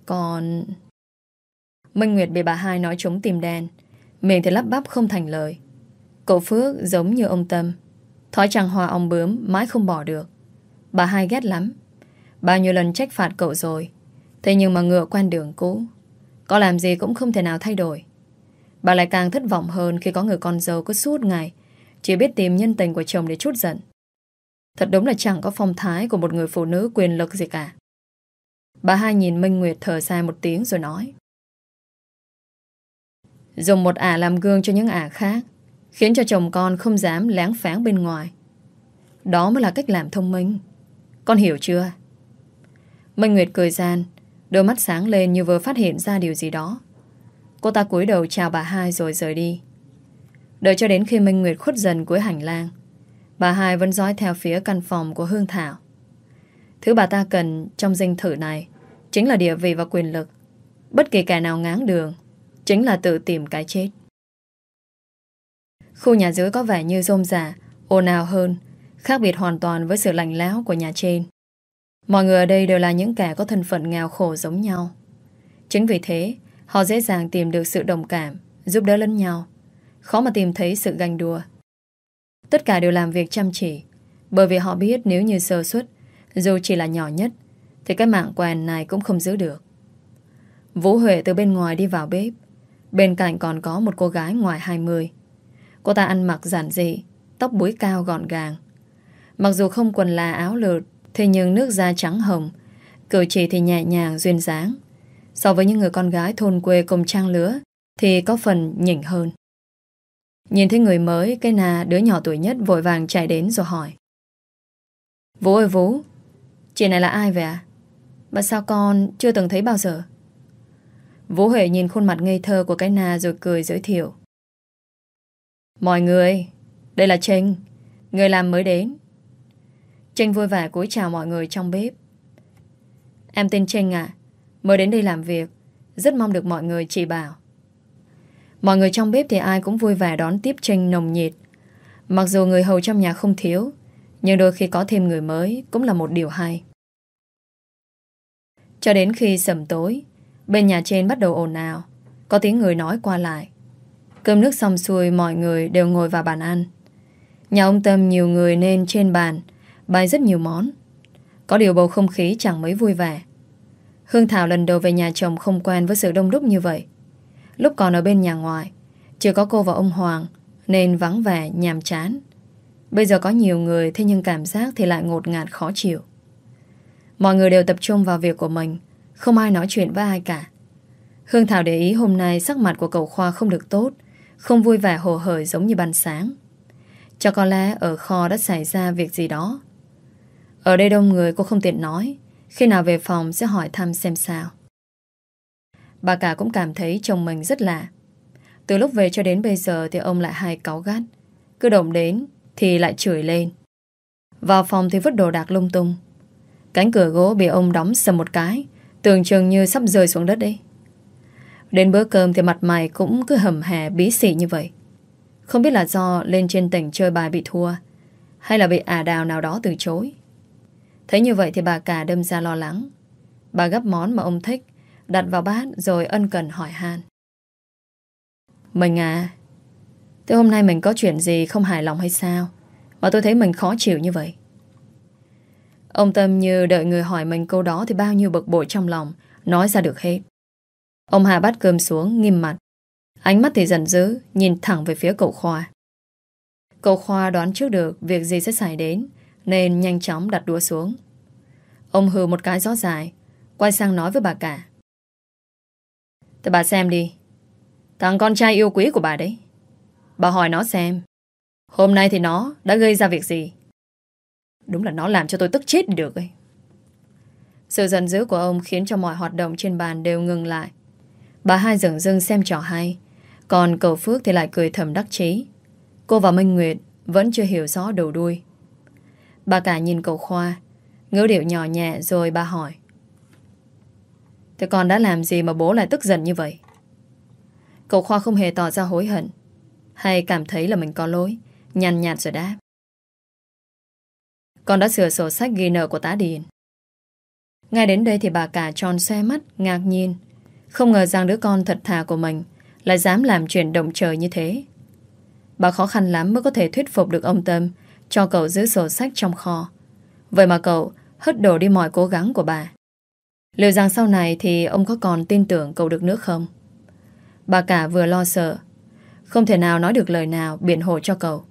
Còn Minh Nguyệt bị bà hai nói trúng tìm đen, Miệng thì lắp bắp không thành lời. Cậu Phước giống như ông Tâm, Thói trăng hoa ông bướm Mãi không bỏ được. Bà hai ghét lắm. Bao nhiêu lần trách phạt cậu rồi, Thế nhưng mà ngựa quen đường cũ, có làm gì cũng không thể nào thay đổi. Bà lại càng thất vọng hơn Khi có người con dâu cứ suốt ngày Chỉ biết tìm nhân tình của chồng để chút giận. Thật đúng là chẳng có phong thái Của một người phụ nữ quyền lực gì cả. Bà hai nhìn Minh Nguyệt thở dài một tiếng rồi nói. Dùng một ả làm gương cho những ả khác, Khiến cho chồng con không dám láng pháng bên ngoài. Đó mới là cách làm thông minh. Con hiểu chưa? Minh Nguyệt cười gian, Đôi mắt sáng lên như vừa phát hiện ra điều gì đó. Cô ta cúi đầu chào bà hai rồi rời đi. Đợi cho đến khi Minh Nguyệt khuất dần cuối hành lang Bà hai vẫn dõi theo phía căn phòng của Hương Thảo Thứ bà ta cần trong dinh thử này Chính là địa vị và quyền lực Bất kỳ kẻ nào ngáng đường Chính là tự tìm cái chết Khu nhà dưới có vẻ như rôm rả ồn ào hơn Khác biệt hoàn toàn với sự lạnh lẽo của nhà trên Mọi người ở đây đều là những kẻ có thân phận nghèo khổ giống nhau. Chính vì thế, họ dễ dàng tìm được sự đồng cảm, giúp đỡ lẫn nhau. Khó mà tìm thấy sự ganh đua. Tất cả đều làm việc chăm chỉ, bởi vì họ biết nếu như sơ suất, dù chỉ là nhỏ nhất, thì cái mạng quèn này cũng không giữ được. Vũ Huệ từ bên ngoài đi vào bếp. Bên cạnh còn có một cô gái ngoài 20. Cô ta ăn mặc giản dị, tóc búi cao gọn gàng. Mặc dù không quần là áo lượt Thế nhưng nước da trắng hồng Cử chỉ thì nhẹ nhàng duyên dáng So với những người con gái thôn quê cùng trang lứa Thì có phần nhỉnh hơn Nhìn thấy người mới Cái nà đứa nhỏ tuổi nhất vội vàng chạy đến rồi hỏi. Vũ ơi Vũ Chị này là ai vậy à Mà sao con chưa từng thấy bao giờ? Vũ Huệ nhìn khuôn mặt ngây thơ của cái nà rồi cười giới thiệu. Mọi người Đây là Trinh Người làm mới đến. Trinh vui vẻ cúi chào mọi người trong bếp. Em tên Trinh à, mới đến đây làm việc, rất mong được mọi người chỉ bảo. Mọi người trong bếp thì ai cũng vui vẻ đón tiếp Trinh nồng nhiệt. Mặc dù người hầu trong nhà không thiếu, Nhưng đôi khi có thêm người mới Cũng là một điều hay. Cho đến khi sầm tối Bên nhà trên bắt đầu ồn ào Có tiếng người nói qua lại. Cơm nước xong xuôi mọi người đều ngồi vào bàn ăn. Nhà ông Tâm nhiều người nên trên bàn Bày rất nhiều món. Có điều bầu không khí chẳng mấy vui vẻ. Hương Thảo lần đầu về nhà chồng không quen với sự đông đúc như vậy. Lúc còn ở bên nhà ngoài Chỉ có cô và ông Hoàng, Nên vắng vẻ, nhàm chán. Bây giờ có nhiều người, Thế nhưng cảm giác thì lại ngột ngạt khó chịu. Mọi người đều tập trung vào việc của mình, Không ai nói chuyện với ai cả. Hương Thảo để ý hôm nay sắc mặt của cậu Khoa không được tốt, Không vui vẻ hồ hởi giống như ban sáng. Cho có lẽ ở kho đã xảy ra việc gì đó. Ở đây đông người, cô không tiện nói. Khi nào về phòng sẽ hỏi thăm xem sao. Bà cả cũng cảm thấy chồng mình rất lạ. Từ lúc về cho đến bây giờ Thì ông lại hay cáu gắt. Cứ động đến thì lại chửi lên. Vào phòng thì vứt đồ đạc lung tung. Cánh cửa gỗ bị ông đóng sầm một cái, Tưởng chừng như sắp rơi xuống đất đấy. Đến bữa cơm thì mặt mày cũng cứ hầm hè bí xỉ như vậy. Không biết là do lên trên tỉnh chơi bài bị thua, Hay là bị ả đào nào đó từ chối. Thấy như vậy thì bà cả đâm ra lo lắng. Bà gấp món mà ông thích Đặt vào bát rồi ân cần hỏi han. Mình à Thế hôm nay mình có chuyện gì không hài lòng hay sao? Mà tôi thấy mình khó chịu như vậy. Ông Tâm như đợi người hỏi mình câu đó Thì bao nhiêu bực bội trong lòng, Nói ra được hết. Ông Hà bắt cơm xuống, nghiêm mặt. Ánh mắt thì giận dữ, Nhìn thẳng về phía cậu Khoa. Cậu Khoa đoán trước được Việc gì sẽ xảy đến, Nên nhanh chóng đặt đũa xuống. Ông hừ một cái gió dài Quay sang nói với bà cả. Thì bà xem đi. Thằng con trai yêu quý của bà đấy. Bà hỏi nó xem, Hôm nay thì nó đã gây ra việc gì? Đúng là nó làm cho tôi tức chết được ấy. Sự giận dữ của ông Khiến cho mọi hoạt động trên bàn đều ngừng lại. Bà hai dừng dưng xem trò hay, Còn cầu Phước thì lại cười thầm đắc chí. Cô và Minh Nguyệt Vẫn chưa hiểu rõ đầu đuôi. Bà cả nhìn cậu Khoa, Ngữ điệu nhỏ nhẹ rồi bà hỏi Thế con đã làm gì mà bố lại tức giận như vậy? Cậu Khoa không hề tỏ ra hối hận, hay cảm thấy là mình có lỗi, Nhàn nhạt rồi đáp. Con đã sửa sổ sách ghi nợ của tá Điền. Ngay đến đây thì bà cả tròn xe mắt, Ngạc nhiên. Không ngờ rằng đứa con thật thà của mình Lại dám làm chuyện động trời như thế. Bà khó khăn lắm mới có thể thuyết phục được ông Tâm Cho cậu giữ sổ sách trong kho. Vậy mà cậu hất đổ đi mọi cố gắng của bà. Liệu rằng sau này thì ông có còn tin tưởng cậu được nữa không? Bà cả vừa lo sợ. Không thể nào nói được lời nào biện hộ cho cậu.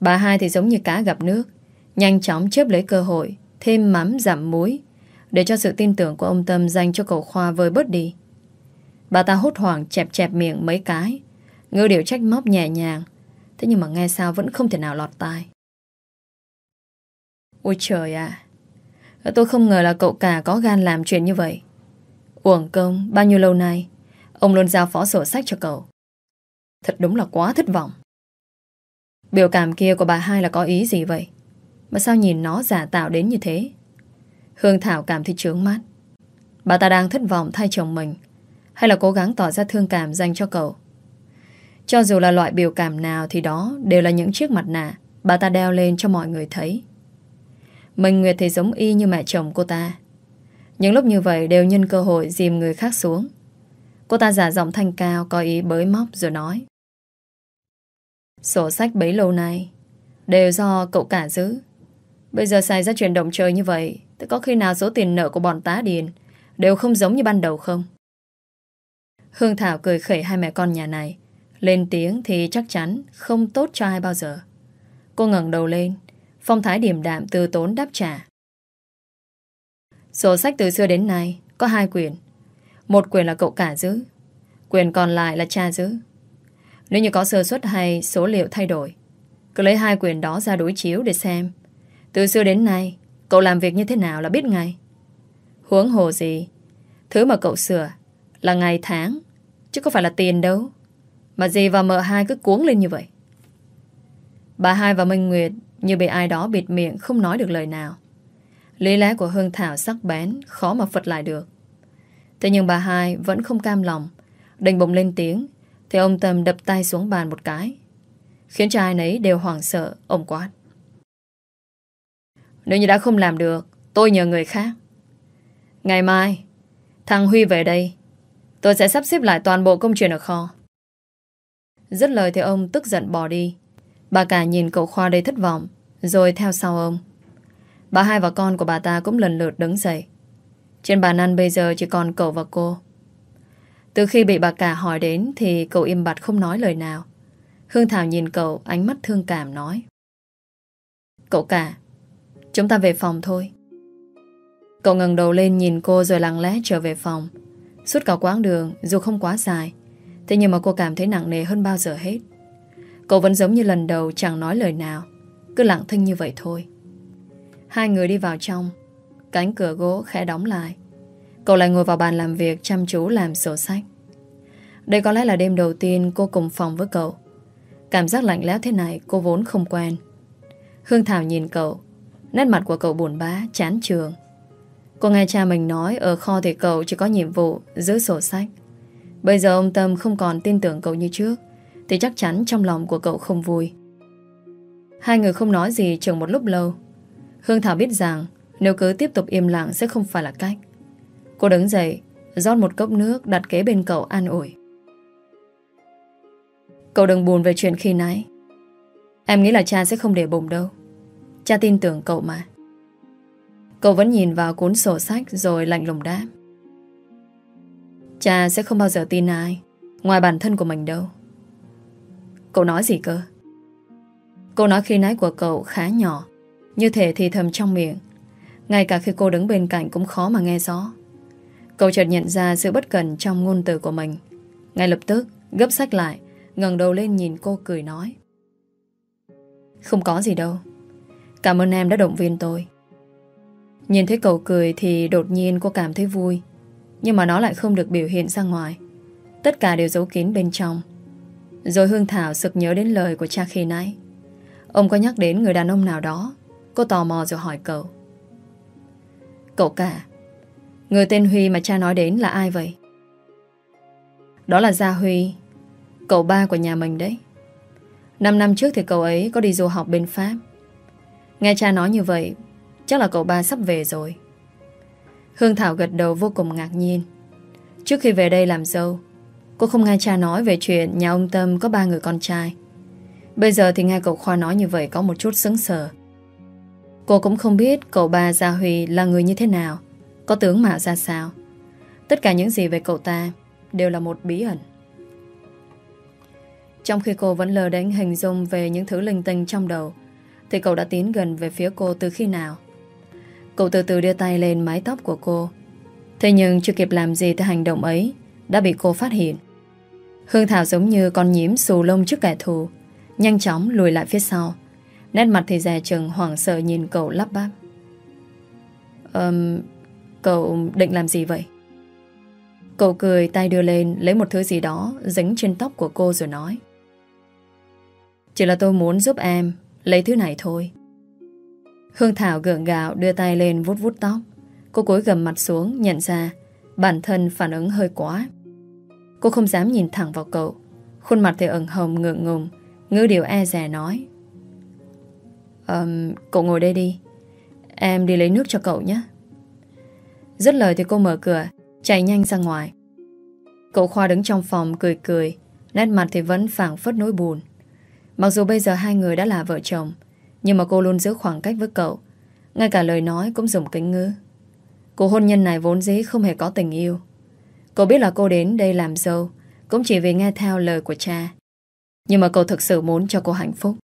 Bà hai thì giống như cá gặp nước, Nhanh chóng chớp lấy cơ hội, Thêm mắm, giảm muối, Để cho sự tin tưởng của ông Tâm dành cho cậu Khoa vơi bớt đi. Bà ta hốt hoảng chẹp chẹp miệng mấy cái Ngư điệu trách móc nhẹ nhàng, Thế nhưng mà nghe sao vẫn không thể nào lọt tai. Ôi trời à Tôi không ngờ là cậu cả có gan làm chuyện như vậy. Uổng công, Bao nhiêu lâu nay, Ông luôn giao phó sổ sách cho cậu. Thật đúng là quá thất vọng. Biểu cảm kia của bà hai là có ý gì vậy? Mà sao nhìn nó giả tạo đến như thế? Hương Thảo cảm thấy trướng mắt. Bà ta đang thất vọng thay chồng mình, Hay là cố gắng tỏ ra thương cảm dành cho cậu? Cho dù là loại biểu cảm nào Thì đó đều là những chiếc mặt nạ Bà ta đeo lên cho mọi người thấy. Mình Nguyệt thì giống y như mẹ chồng cô ta. Những lúc như vậy đều nhân cơ hội dìm người khác xuống. Cô ta giả giọng thanh cao, Có ý bới móc rồi nói. Sổ sách bấy lâu nay, Đều do cậu cả giữ. Bây giờ xảy ra chuyện động trời như vậy, Thì có khi nào số tiền nợ của bọn tá điền Đều không giống như ban đầu không? Hương Thảo cười khẩy hai mẹ con nhà này. Lên tiếng thì chắc chắn Không tốt cho ai bao giờ. Cô ngẩng đầu lên. Phong thái điềm đạm từ tốn đáp trả. Sổ sách từ xưa đến nay Có hai quyền Một quyền là cậu cả giữ Quyền còn lại là cha giữ. Nếu như có sơ suất hay số liệu thay đổi, Cứ lấy hai quyền đó ra đối chiếu để xem. Từ xưa đến nay, Cậu làm việc như thế nào là biết ngay. Huống hồ gì, Thứ mà cậu sửa Là ngày tháng, Chứ có phải là tiền đâu. Mà gì và mợ hai cứ cuống lên như vậy. Bà hai và Minh Nguyệt như bị ai đó bịt miệng Không nói được lời nào. Lý lẽ của Hương Thảo sắc bén, Khó mà phật lại được. Thế nhưng bà hai vẫn không cam lòng. Định bụng lên tiếng, thì ông Tâm đập tay xuống bàn một cái. Khiến cho ai nấy đều hoảng sợ, Ông quát. Nếu như đã không làm được, Tôi nhờ người khác. Ngày mai, Thằng Huy về đây. Tôi sẽ sắp xếp lại toàn bộ công chuyện ở kho. Dứt lời thì ông tức giận bỏ đi. Bà cả nhìn cậu Khoa đầy thất vọng. Rồi theo sau ông. Bà hai và con của bà ta cũng lần lượt đứng dậy. Trên bàn ăn bây giờ chỉ còn cậu và cô. Từ khi bị bà cả hỏi đến Thì cậu im bặt không nói lời nào. Hương Thảo nhìn cậu, ánh mắt thương cảm nói. Cậu cả, Chúng ta về phòng thôi. Cậu ngẩng đầu lên nhìn cô rồi lặng lẽ trở về phòng. Suốt cả quãng đường, Dù không quá dài, Thế nhưng mà cô cảm thấy nặng nề hơn bao giờ hết. Cậu vẫn giống như lần đầu chẳng nói lời nào. Cứ lặng thinh như vậy thôi. Hai người đi vào trong. Cánh cửa gỗ khẽ đóng lại. Cậu lại ngồi vào bàn làm việc Chăm chú làm sổ sách. Đây có lẽ là đêm đầu tiên cô cùng phòng với cậu. Cảm giác lạnh lẽo thế này Cô vốn không quen. Hương Thảo nhìn cậu. Nét mặt của cậu buồn bã, chán trường Cô nghe cha mình nói Ở kho thì cậu chỉ có nhiệm vụ Giữ sổ sách. Bây giờ ông Tâm không còn tin tưởng cậu như trước Thì chắc chắn trong lòng của cậu không vui. Hai người không nói gì chừng một lúc lâu. Hương Thảo biết rằng Nếu cứ tiếp tục im lặng sẽ không phải là cách. Cô đứng dậy, rót một cốc nước đặt kế bên cậu an ủi. Cậu đừng buồn về chuyện khi nãy. Em nghĩ là cha sẽ không để bụng đâu. Cha tin tưởng cậu mà. Cậu vẫn nhìn vào cuốn sổ sách Rồi lạnh lùng đáp. Cha sẽ không bao giờ tin ai, Ngoài bản thân của mình đâu. Cậu nói gì cơ? Câu nói khi nãy của cậu khá nhỏ. Như thể thì thầm trong miệng. Ngay cả khi cô đứng bên cạnh Cũng khó mà nghe rõ. Cậu chợt nhận ra sự bất cần trong ngôn từ của mình. Ngay lập tức, gấp sách lại, ngẩng đầu lên nhìn cô cười nói. Không có gì đâu. Cảm ơn em đã động viên tôi. Nhìn thấy cậu cười thì đột nhiên cô cảm thấy vui. Nhưng mà nó lại không được biểu hiện ra ngoài. Tất cả đều giấu kín bên trong. Rồi Hương Thảo sực nhớ đến lời của cha khi nãy. Ông có nhắc đến người đàn ông nào đó? Cô tò mò rồi hỏi cậu. Cậu cả, Người tên Huy mà cha nói đến là ai vậy? Đó là Gia Huy, Cậu ba của nhà mình đấy. Năm năm trước thì cậu ấy có đi du học bên Pháp. Nghe cha nói như vậy, Chắc là cậu ba sắp về rồi. Hương Thảo gật đầu vô cùng ngạc nhiên. Trước khi về đây làm dâu, Cô không nghe cha nói về chuyện Nhà ông Tâm có ba người con trai. Bây giờ thì nghe cậu Khoa nói như vậy Có một chút sững sờ. Cô cũng không biết cậu ba Gia Huy là người như thế nào, Có tướng mạo ra sao. Tất cả những gì về cậu ta Đều là một bí ẩn. Trong khi cô vẫn lờ đánh hình dung Về những thứ linh tinh trong đầu, Thì cậu đã tiến gần về phía cô từ khi nào. Cậu từ từ đưa tay lên mái tóc của cô. Thế nhưng chưa kịp làm gì thì hành động ấy Đã bị cô phát hiện. Hương Thảo giống như con nhím xù lông trước kẻ thù Nhanh chóng lùi lại phía sau. Nét mặt thì dè chừng hoảng sợ nhìn cậu lắp bắp. Um, Cậu định làm gì vậy? Cậu cười tay đưa lên Lấy một thứ gì đó dính trên tóc của cô rồi nói. Chỉ là tôi muốn giúp em Lấy thứ này thôi. Hương Thảo gượng gạo đưa tay lên vút vút tóc. Cô cúi gầm mặt xuống nhận ra Bản thân phản ứng hơi quá. Cô không dám nhìn thẳng vào cậu. Khuôn mặt thì ẩn hồng ngượng ngùng Ngữ điều e rè nói. Um, Cậu ngồi đây đi. Em đi lấy nước cho cậu nhé. Dứt lời thì cô mở cửa Chạy nhanh ra ngoài. Cậu Khoa đứng trong phòng cười cười Nét mặt thì vẫn phảng phất nỗi buồn. Mặc dù bây giờ hai người đã là vợ chồng Nhưng mà cô luôn giữ khoảng cách với cậu. Ngay cả lời nói cũng dùng kính ngữ. Cuộc hôn nhân này vốn dĩ không hề có tình yêu. Cô biết là cô đến đây làm dâu Cũng chỉ vì nghe theo lời của cha. Nhưng mà cậu thực sự muốn cho cô hạnh phúc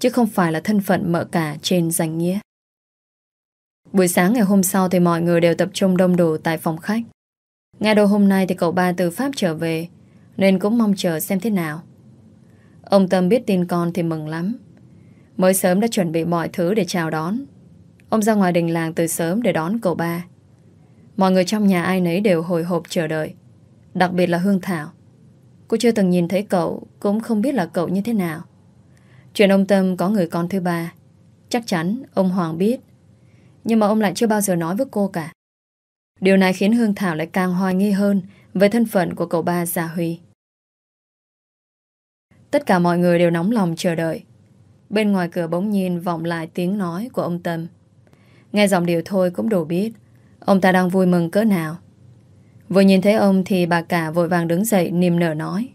Chứ không phải là thân phận mợ cả trên danh nghĩa Buổi sáng ngày hôm sau thì mọi người đều tập trung đông đủ tại phòng khách. Nghe đồ hôm nay thì cậu ba từ Pháp trở về, nên cũng mong chờ xem thế nào. Ông Tâm biết tin con thì mừng lắm. Mới sớm đã chuẩn bị mọi thứ để chào đón. Ông ra ngoài đình làng từ sớm để đón cậu ba. Mọi người trong nhà ai nấy đều hồi hộp chờ đợi. Đặc biệt là Hương Thảo. Cô chưa từng nhìn thấy cậu, cũng không biết là cậu như thế nào. Chuyện ông Tâm có người con thứ ba. Chắc chắn ông Hoàng biết. Nhưng mà ông lại chưa bao giờ nói với cô cả. Điều này khiến Hương Thảo lại càng hoài nghi hơn Về thân phận của cậu ba Gia Huy. Tất cả mọi người đều nóng lòng chờ đợi. Bên ngoài cửa bỗng nhiên vọng lại tiếng nói của ông Tâm. Nghe giọng điều thôi cũng đủ biết. Ông ta đang vui mừng cỡ nào. Vừa nhìn thấy ông thì bà cả vội vàng đứng dậy niềm nở nói.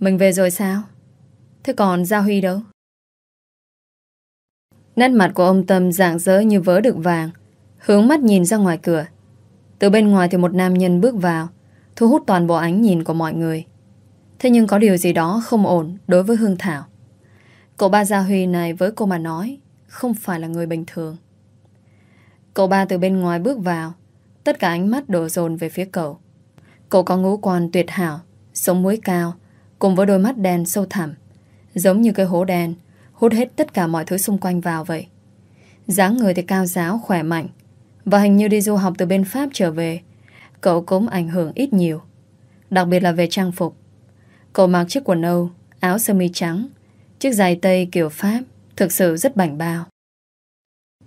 Mình về rồi sao? Thế còn Gia Huy đâu? Nét mặt của ông Tâm dạng dỡ như vỡ được vàng, Hướng mắt nhìn ra ngoài cửa. Từ bên ngoài thì một nam nhân bước vào, Thu hút toàn bộ ánh nhìn của mọi người. Thế nhưng có điều gì đó không ổn Đối với Hương Thảo. Cậu ba Gia Huy này với cô mà nói, Không phải là người bình thường. Cậu ba từ bên ngoài bước vào Tất cả ánh mắt đổ dồn về phía cậu. Cậu có ngũ quan tuyệt hảo Sống mũi cao Cùng với đôi mắt đen sâu thẳm Giống như cái hố đen Hút hết tất cả mọi thứ xung quanh vào vậy. Dáng người thì cao giáo, khỏe mạnh Và hình như đi du học từ bên Pháp trở về Cậu cũng ảnh hưởng ít nhiều Đặc biệt là về trang phục. Cậu mặc chiếc quần Âu Áo sơ mi trắng Chiếc giày tây kiểu Pháp Thực sự rất bảnh bao.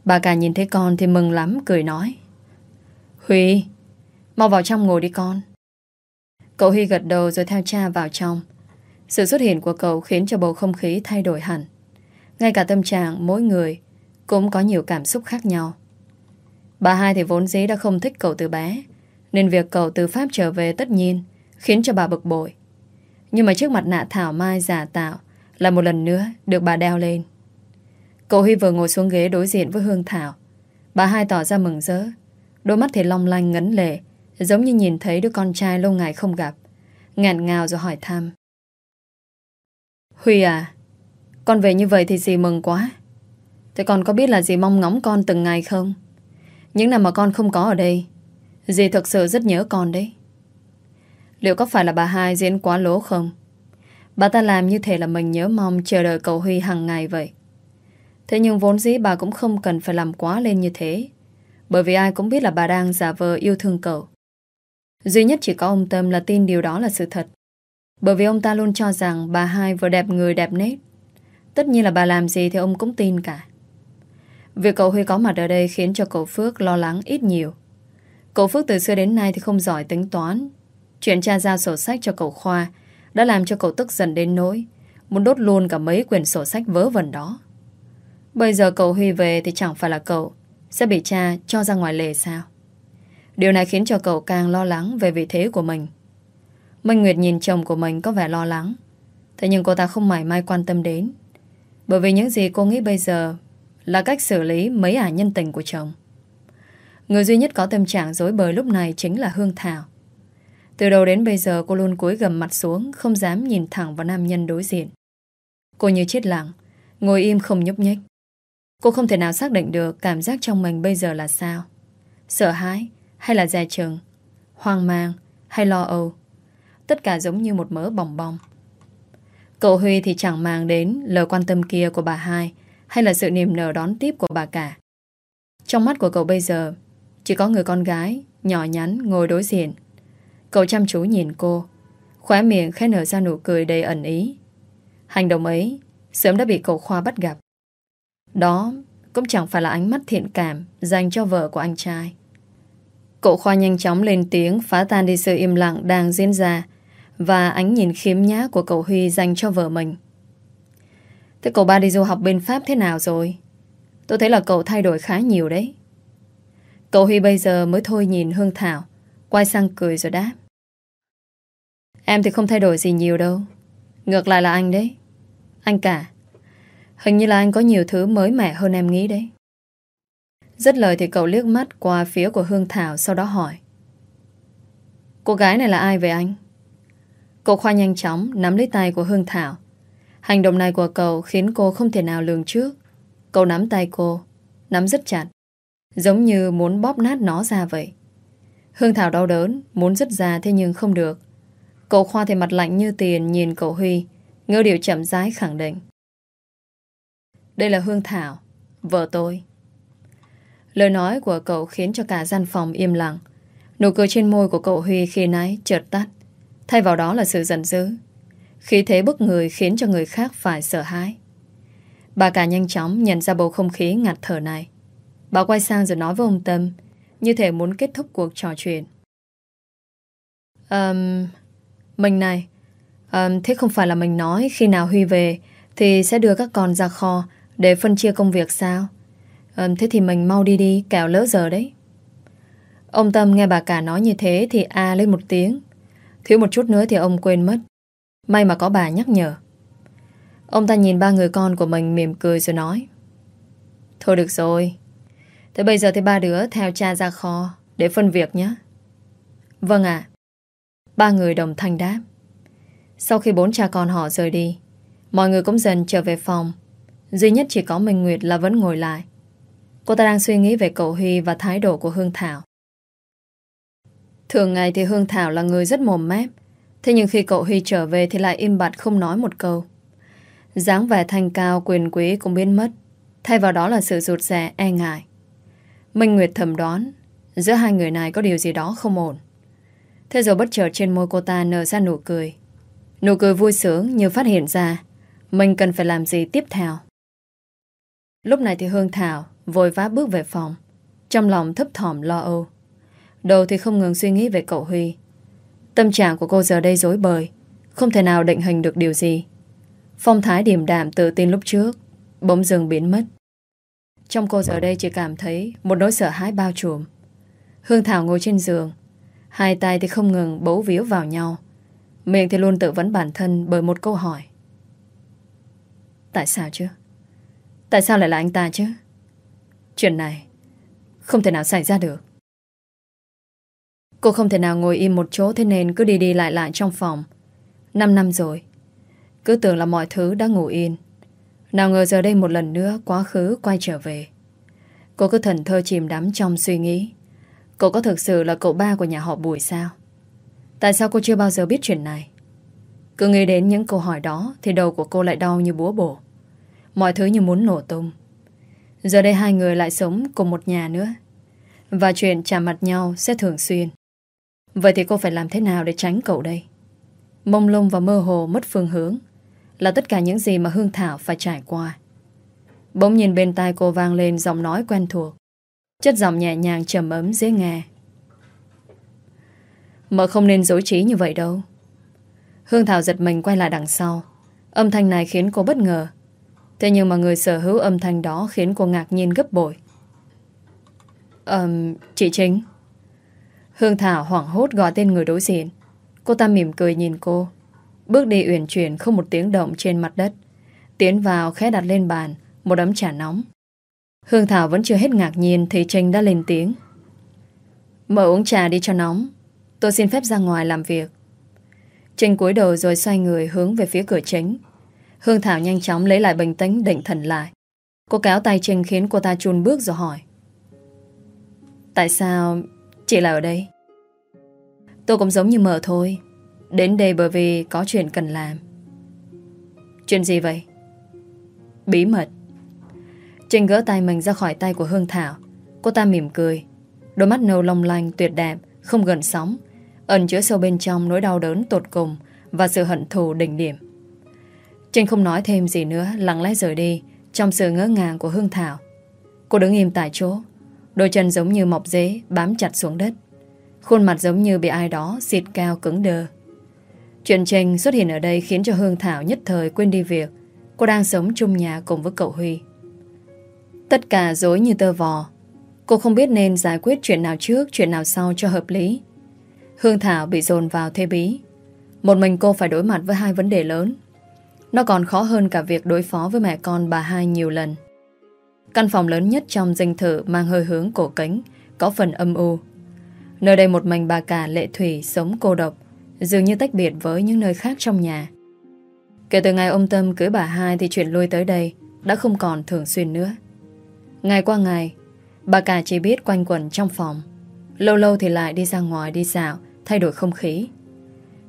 Bà cả nhìn thấy con thì mừng lắm Cười nói. Huy, Mau vào trong ngồi đi con. Cậu Huy gật đầu rồi theo cha vào trong. Sự xuất hiện của cậu khiến cho bầu không khí thay đổi hẳn. Ngay cả tâm trạng mỗi người Cũng có nhiều cảm xúc khác nhau. Bà hai thì vốn dĩ đã không thích cậu từ bé, Nên việc cậu từ Pháp trở về tất nhiên Khiến cho bà bực bội. Nhưng mà trước mặt nạ thảo mai giả tạo Là một lần nữa được bà đeo lên. Cậu Huy vừa ngồi xuống ghế đối diện với Hương Thảo. Bà hai tỏ ra mừng rỡ. Đôi mắt thì long lanh ngấn lệ, Giống như nhìn thấy đứa con trai lâu ngày không gặp. Ngạn ngào rồi hỏi thăm. Huy à Con về như vậy thì dì mừng quá. Thế con có biết là dì mong ngóng con từng ngày không? Những năm mà con không có ở đây, Dì thật sự rất nhớ con đấy. Liệu có phải là bà hai diễn quá lố không? Bà ta làm như thể là mình nhớ mong Chờ đợi cậu Huy hàng ngày vậy. Thế nhưng vốn dĩ bà cũng không cần phải làm quá lên như thế bởi vì ai cũng biết là bà đang giả vờ yêu thương cậu. Duy nhất chỉ có ông Tâm là tin điều đó là sự thật. Bởi vì ông ta luôn cho rằng bà hai vừa đẹp người đẹp nết. Tất nhiên là bà làm gì thì ông cũng tin cả. Việc cậu Huy có mặt ở đây khiến cho cậu Phước lo lắng ít nhiều. Cậu Phước từ xưa đến nay thì không giỏi tính toán. Chuyện tra giao sổ sách cho cậu Khoa Đã làm cho cậu tức giận đến nỗi Muốn đốt luôn cả mấy quyển sổ sách vớ vẩn đó. Bây giờ cậu Huy về thì chẳng phải là cậu sẽ bị cha cho ra ngoài lề sao? Điều này khiến cho cậu càng lo lắng Về vị thế của mình. Minh Nguyệt nhìn chồng của mình có vẻ lo lắng. Thế nhưng cô ta không mảy may quan tâm đến. Bởi vì những gì cô nghĩ bây giờ Là cách xử lý mấy ả nhân tình của chồng. Người duy nhất có tâm trạng dối bời lúc này Chính là Hương Thảo. Từ đầu đến bây giờ cô luôn cúi gầm mặt xuống, Không dám nhìn thẳng vào nam nhân đối diện. Cô như chết lặng, Ngồi im không nhúc nhích. Cô không thể nào xác định được cảm giác trong mình bây giờ là sao. Sợ hãi hay là dè chừng, hoang mang hay lo âu. Tất cả giống như một mớ bong bong. Cậu Huy thì chẳng mang đến lời quan tâm kia của bà hai hay là sự niềm nở đón tiếp của bà cả. Trong mắt của cậu bây giờ chỉ có người con gái nhỏ nhắn ngồi đối diện. Cậu chăm chú nhìn cô khóe miệng khẽ nở ra nụ cười đầy ẩn ý. Hành động ấy sớm đã bị cậu Khoa bắt gặp. Đó cũng chẳng phải là ánh mắt thiện cảm dành cho vợ của anh trai. Cậu Khoa nhanh chóng lên tiếng phá tan đi sự im lặng đang diễn ra và ánh nhìn khiếm nhá của cậu Huy dành cho vợ mình. Thế cậu ba đi du học bên Pháp thế nào rồi? Tôi thấy là cậu thay đổi khá nhiều đấy. Cậu Huy bây giờ mới thôi nhìn Hương Thảo, quay sang cười rồi đáp. Em thì không thay đổi gì nhiều đâu. Ngược lại là anh đấy. Anh cả, Hình như là anh có nhiều thứ mới mẻ hơn em nghĩ đấy. Rất lời thì cậu liếc mắt qua phía của Hương Thảo sau đó hỏi. Cô gái này là ai vậy anh? Cậu Khoa nhanh chóng nắm lấy tay của Hương Thảo. Hành động này của cậu khiến cô không thể nào lường trước. Cậu nắm tay cô, nắm rất chặt. Giống như muốn bóp nát nó ra vậy. Hương Thảo đau đớn, muốn dứt ra thế nhưng không được. Cậu Khoa thì mặt lạnh như tiền nhìn cậu Huy, ngơ điệu chậm rãi khẳng định. Đây là Hương Thảo Vợ tôi. Lời nói của cậu khiến cho cả gian phòng im lặng. Nụ cười trên môi của cậu Huy khi nãy chợt tắt. Thay vào đó là sự giận dữ. Khí thế bức người khiến cho người khác phải sợ hãi. Bà cả nhanh chóng nhận ra bầu không khí ngặt thở này. Bà quay sang rồi nói với ông Tâm Như thể muốn kết thúc cuộc trò chuyện. Um, Mình này um, Thế không phải là mình nói Khi nào Huy về Thì sẽ đưa các con ra kho để phân chia công việc sao? À, Thế thì mình mau đi đi Kẻo lỡ giờ đấy. Ông Tâm nghe bà cả nói như thế Thì a lên một tiếng. Thiếu một chút nữa thì ông quên mất. May mà có bà nhắc nhở. Ông ta nhìn ba người con của mình mỉm cười rồi nói. Thôi được rồi. Thế bây giờ thì ba đứa theo cha ra kho Để phân việc nhé. Vâng ạ. Ba người đồng thanh đáp. Sau khi bốn cha con họ rời đi Mọi người cũng dần trở về phòng. Duy nhất chỉ có Minh Nguyệt là vẫn ngồi lại. Cô ta đang suy nghĩ về cậu Huy Và thái độ của Hương Thảo. Thường ngày thì Hương Thảo là người rất mồm mép, Thế nhưng khi cậu Huy trở về Thì lại im bặt không nói một câu. Dáng vẻ thanh cao, quyền quý cũng biến mất, Thay vào đó là sự rụt rè e ngại. Minh Nguyệt thầm đoán, Giữa hai người này có điều gì đó không ổn. Thế rồi bất chợt trên môi cô ta nở ra nụ cười. Nụ cười vui sướng như phát hiện ra, Mình cần phải làm gì tiếp theo? Lúc này thì Hương Thảo Vội vã bước về phòng. Trong lòng thấp thỏm lo âu. Đầu thì không ngừng suy nghĩ về cậu Huy. Tâm trạng của cô giờ đây dối bời, Không thể nào định hình được điều gì. Phong thái điềm đạm tự tin lúc trước, Bỗng dừng biến mất. Trong cô giờ đây chỉ cảm thấy Một nỗi sợ hãi bao trùm. Hương Thảo ngồi trên giường, Hai tay thì không ngừng bấu víu vào nhau. Miệng thì luôn tự vấn bản thân Bởi một câu hỏi. Tại sao chứ? Tại sao lại là anh ta chứ? Chuyện này Không thể nào xảy ra được. Cô không thể nào ngồi im một chỗ Thế nên cứ đi đi lại lại trong phòng. 5 năm rồi, Cứ tưởng là mọi thứ đã ngủ yên. Nào ngờ giờ đây một lần nữa Quá khứ quay trở về. Cô cứ thần thơ chìm đắm trong suy nghĩ. Cô có thực sự là cậu ba của nhà họ Bùi sao? Tại sao cô chưa bao giờ biết chuyện này? Cứ nghĩ đến những câu hỏi đó Thì đầu của cô lại đau như búa bổ. Mọi thứ như muốn nổ tung. Giờ đây hai người lại sống cùng một nhà nữa. Và chuyện chạm mặt nhau sẽ thường xuyên. Vậy thì cô phải làm thế nào để tránh cậu đây? Mông lung và mơ hồ mất phương hướng Là tất cả những gì mà Hương Thảo phải trải qua. Bỗng nhìn bên tai cô vang lên giọng nói quen thuộc. Chất giọng nhẹ nhàng trầm ấm dễ nghe. Mợ không nên dối trí như vậy đâu. Hương Thảo giật mình quay lại đằng sau. Âm thanh này khiến cô bất ngờ. Thế nhưng mà người sở hữu âm thanh đó Khiến cô ngạc nhiên gấp bội. Ờm, chị Chính Hương Thảo hoảng hốt gọi tên người đối diện. Cô ta mỉm cười nhìn cô. Bước đi uyển chuyển không một tiếng động trên mặt đất. Tiến vào khẽ đặt lên bàn Một ấm trà nóng. Hương Thảo vẫn chưa hết ngạc nhiên Thì Trinh đã lên tiếng. Mở uống trà đi cho nóng. Tôi xin phép ra ngoài làm việc. Trinh cúi đầu rồi xoay người hướng về phía cửa chính. Hương Thảo nhanh chóng lấy lại bình tĩnh, định thần lại. Cô kéo tay Trinh khiến cô ta chun bước rồi hỏi. Tại sao chị lại ở đây? Tôi cũng giống như mờ thôi. Đến đây bởi vì có chuyện cần làm. Chuyện gì vậy? Bí mật. Trinh gỡ tay mình ra khỏi tay của Hương Thảo. Cô ta mỉm cười. Đôi mắt nâu long lanh, tuyệt đẹp Không gần sóng. Ẩn chứa sâu bên trong nỗi đau đớn tột cùng Và sự hận thù đỉnh điểm. Trinh không nói thêm gì nữa, Lặng lẽ rời đi, Trong sự ngỡ ngàng của Hương Thảo. Cô đứng im tại chỗ, Đôi chân giống như mọc dế bám chặt xuống đất. Khuôn mặt giống như bị ai đó xịt cao cứng đơ. Chuyện Trinh xuất hiện ở đây Khiến cho Hương Thảo nhất thời quên đi việc Cô đang sống chung nhà cùng với cậu Huy. Tất cả dối như tơ vò. Cô không biết nên giải quyết chuyện nào trước, Chuyện nào sau cho hợp lý. Hương Thảo bị dồn vào thế bí. Một mình cô phải đối mặt với hai vấn đề lớn. Nó còn khó hơn cả việc đối phó với mẹ con bà hai nhiều lần. Căn phòng lớn nhất trong dinh thự Mang hơi hướng cổ kính, Có phần âm u. Nơi đây một mình bà cả lệ thủy sống cô độc, Dường như tách biệt với những nơi khác trong nhà. Kể từ ngày ông Tâm cưới bà hai Thì chuyện lui tới đây Đã không còn thường xuyên nữa. Ngày qua ngày, Bà cả chỉ biết quanh quẩn trong phòng. Lâu lâu thì lại đi ra ngoài đi dạo, Thay đổi không khí.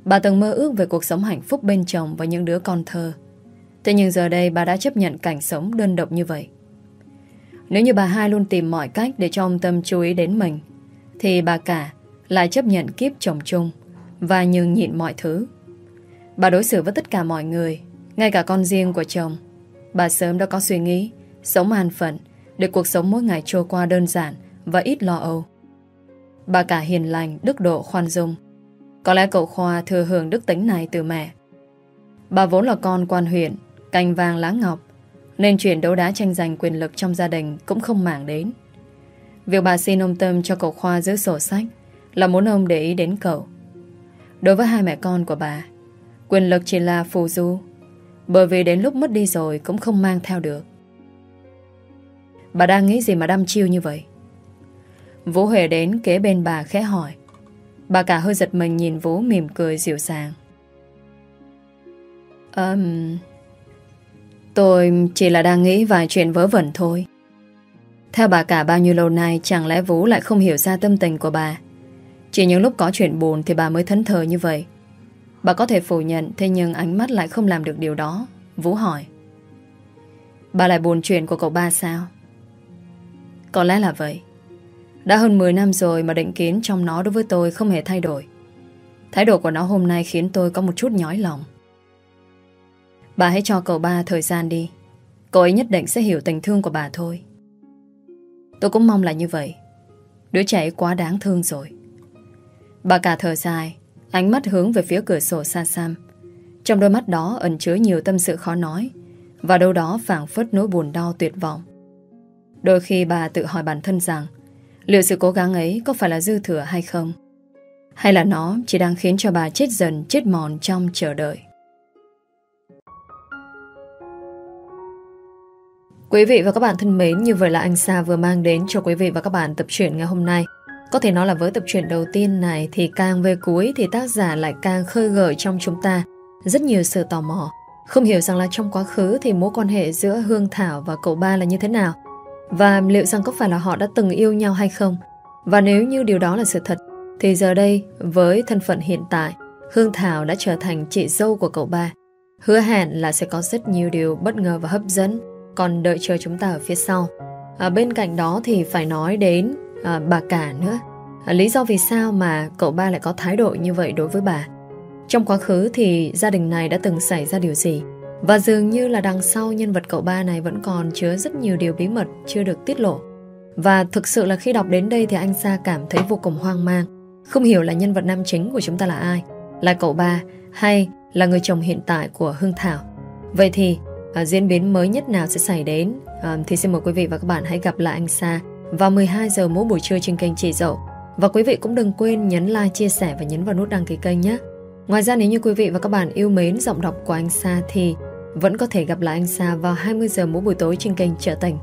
Bà từng mơ ước về cuộc sống hạnh phúc bên chồng Và những đứa con thơ Thế nhưng giờ đây bà đã chấp nhận cảnh sống đơn độc như vậy Nếu như bà hai luôn tìm mọi cách Để cho ông Tâm chú ý đến mình Thì bà cả lại chấp nhận kiếp chồng chung Và nhường nhịn mọi thứ Bà đối xử với tất cả mọi người Ngay cả con riêng của chồng Bà sớm đã có suy nghĩ Sống an phận để cuộc sống mỗi ngày trôi qua đơn giản và ít lo âu. Bà cả hiền lành, đức độ khoan dung. Có lẽ cậu Khoa thừa hưởng đức tính này từ mẹ. Bà vốn là con quan huyện, cành vàng lá ngọc, Nên chuyện đấu đá tranh giành quyền lực trong gia đình Cũng không mảng đến. Việc bà xin ông Tâm cho cậu Khoa giữ sổ sách Là muốn ông để ý đến cậu. Đối với hai mẹ con của bà Quyền lực chỉ là phù du Bởi vì đến lúc mất đi rồi Cũng không mang theo được. Bà đang nghĩ gì mà đăm chiêu như vậy? Vũ Huệ đến kế bên bà khẽ hỏi. Bà cả hơi giật mình nhìn Vũ mỉm cười dịu dàng. Um, Tôi chỉ là đang nghĩ vài chuyện vớ vẩn thôi. Theo bà cả bao nhiêu lâu nay Chẳng lẽ Vũ lại không hiểu ra tâm tình của bà? Chỉ những lúc có chuyện buồn Thì bà mới thẫn thờ như vậy. Bà có thể phủ nhận Thế nhưng ánh mắt lại không làm được điều đó Vũ hỏi. Bà lại buồn chuyện của cậu ba sao? Có lẽ là vậy. Đã hơn 10 năm rồi mà định kiến trong nó đối với tôi không hề thay đổi. Thái độ của nó hôm nay khiến tôi có một chút nhói lòng. Bà hãy cho cậu ba thời gian đi. Cậu ấy nhất định sẽ hiểu tình thương của bà thôi. Tôi cũng mong là như vậy. Đứa trẻ quá đáng thương rồi. Bà cả thở dài, Ánh mắt hướng về phía cửa sổ xa xăm. Trong đôi mắt đó ẩn chứa nhiều tâm sự khó nói, Và đâu đó phảng phất nỗi buồn đau tuyệt vọng. Đôi khi bà tự hỏi bản thân rằng Liệu sự cố gắng ấy có phải là dư thừa hay không Hay là nó chỉ đang khiến cho bà chết dần chết mòn trong chờ đợi Quý vị và các bạn thân mến, như vậy là anh Sa vừa mang đến cho quý vị và các bạn tập truyện ngày hôm nay. Có thể nói là với tập truyện đầu tiên này thì càng về cuối thì tác giả lại càng khơi gợi trong chúng ta rất nhiều sự tò mò. Không hiểu rằng là trong quá khứ thì mối quan hệ giữa Hương Thảo và cậu ba là như thế nào. Và liệu rằng có phải là họ đã từng yêu nhau hay không? Và nếu như điều đó là sự thật thì giờ đây với thân phận hiện tại Hương Thảo đã trở thành chị dâu của cậu ba. Hứa hẹn là sẽ có rất nhiều điều bất ngờ và hấp dẫn còn đợi chờ chúng ta ở phía sau. À, bên cạnh đó thì phải nói đến à, bà cả nữa. À, lý do vì sao mà cậu ba lại có thái độ như vậy đối với bà? Trong quá khứ thì gia đình này đã từng xảy ra điều gì? Và dường như là đằng sau nhân vật cậu ba này vẫn còn chứa rất nhiều điều bí mật chưa được tiết lộ. Và thực sự là khi đọc đến đây thì anh Sa cảm thấy vô cùng hoang mang. Không hiểu là nhân vật nam chính của chúng ta là ai? Là cậu ba hay là người chồng hiện tại của Hương Thảo? Vậy thì à, diễn biến mới nhất nào sẽ xảy đến à, thì xin mời quý vị và các bạn hãy gặp lại anh Sa vào 12 giờ mỗi buổi trưa trên kênh Chị Dậu. Và quý vị cũng đừng quên nhấn like, chia sẻ và nhấn vào nút đăng ký kênh nhé. Ngoài ra nếu như quý vị và các bạn yêu mến giọng đọc của anh Sa thì vẫn có thể gặp lại anh Sa vào 20 giờ mỗi buổi tối trên kênh Trợ Tình.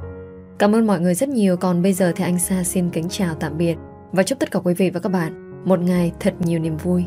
Cảm ơn mọi người rất nhiều. Còn bây giờ thì anh Sa xin kính chào tạm biệt và chúc tất cả quý vị và các bạn một ngày thật nhiều niềm vui.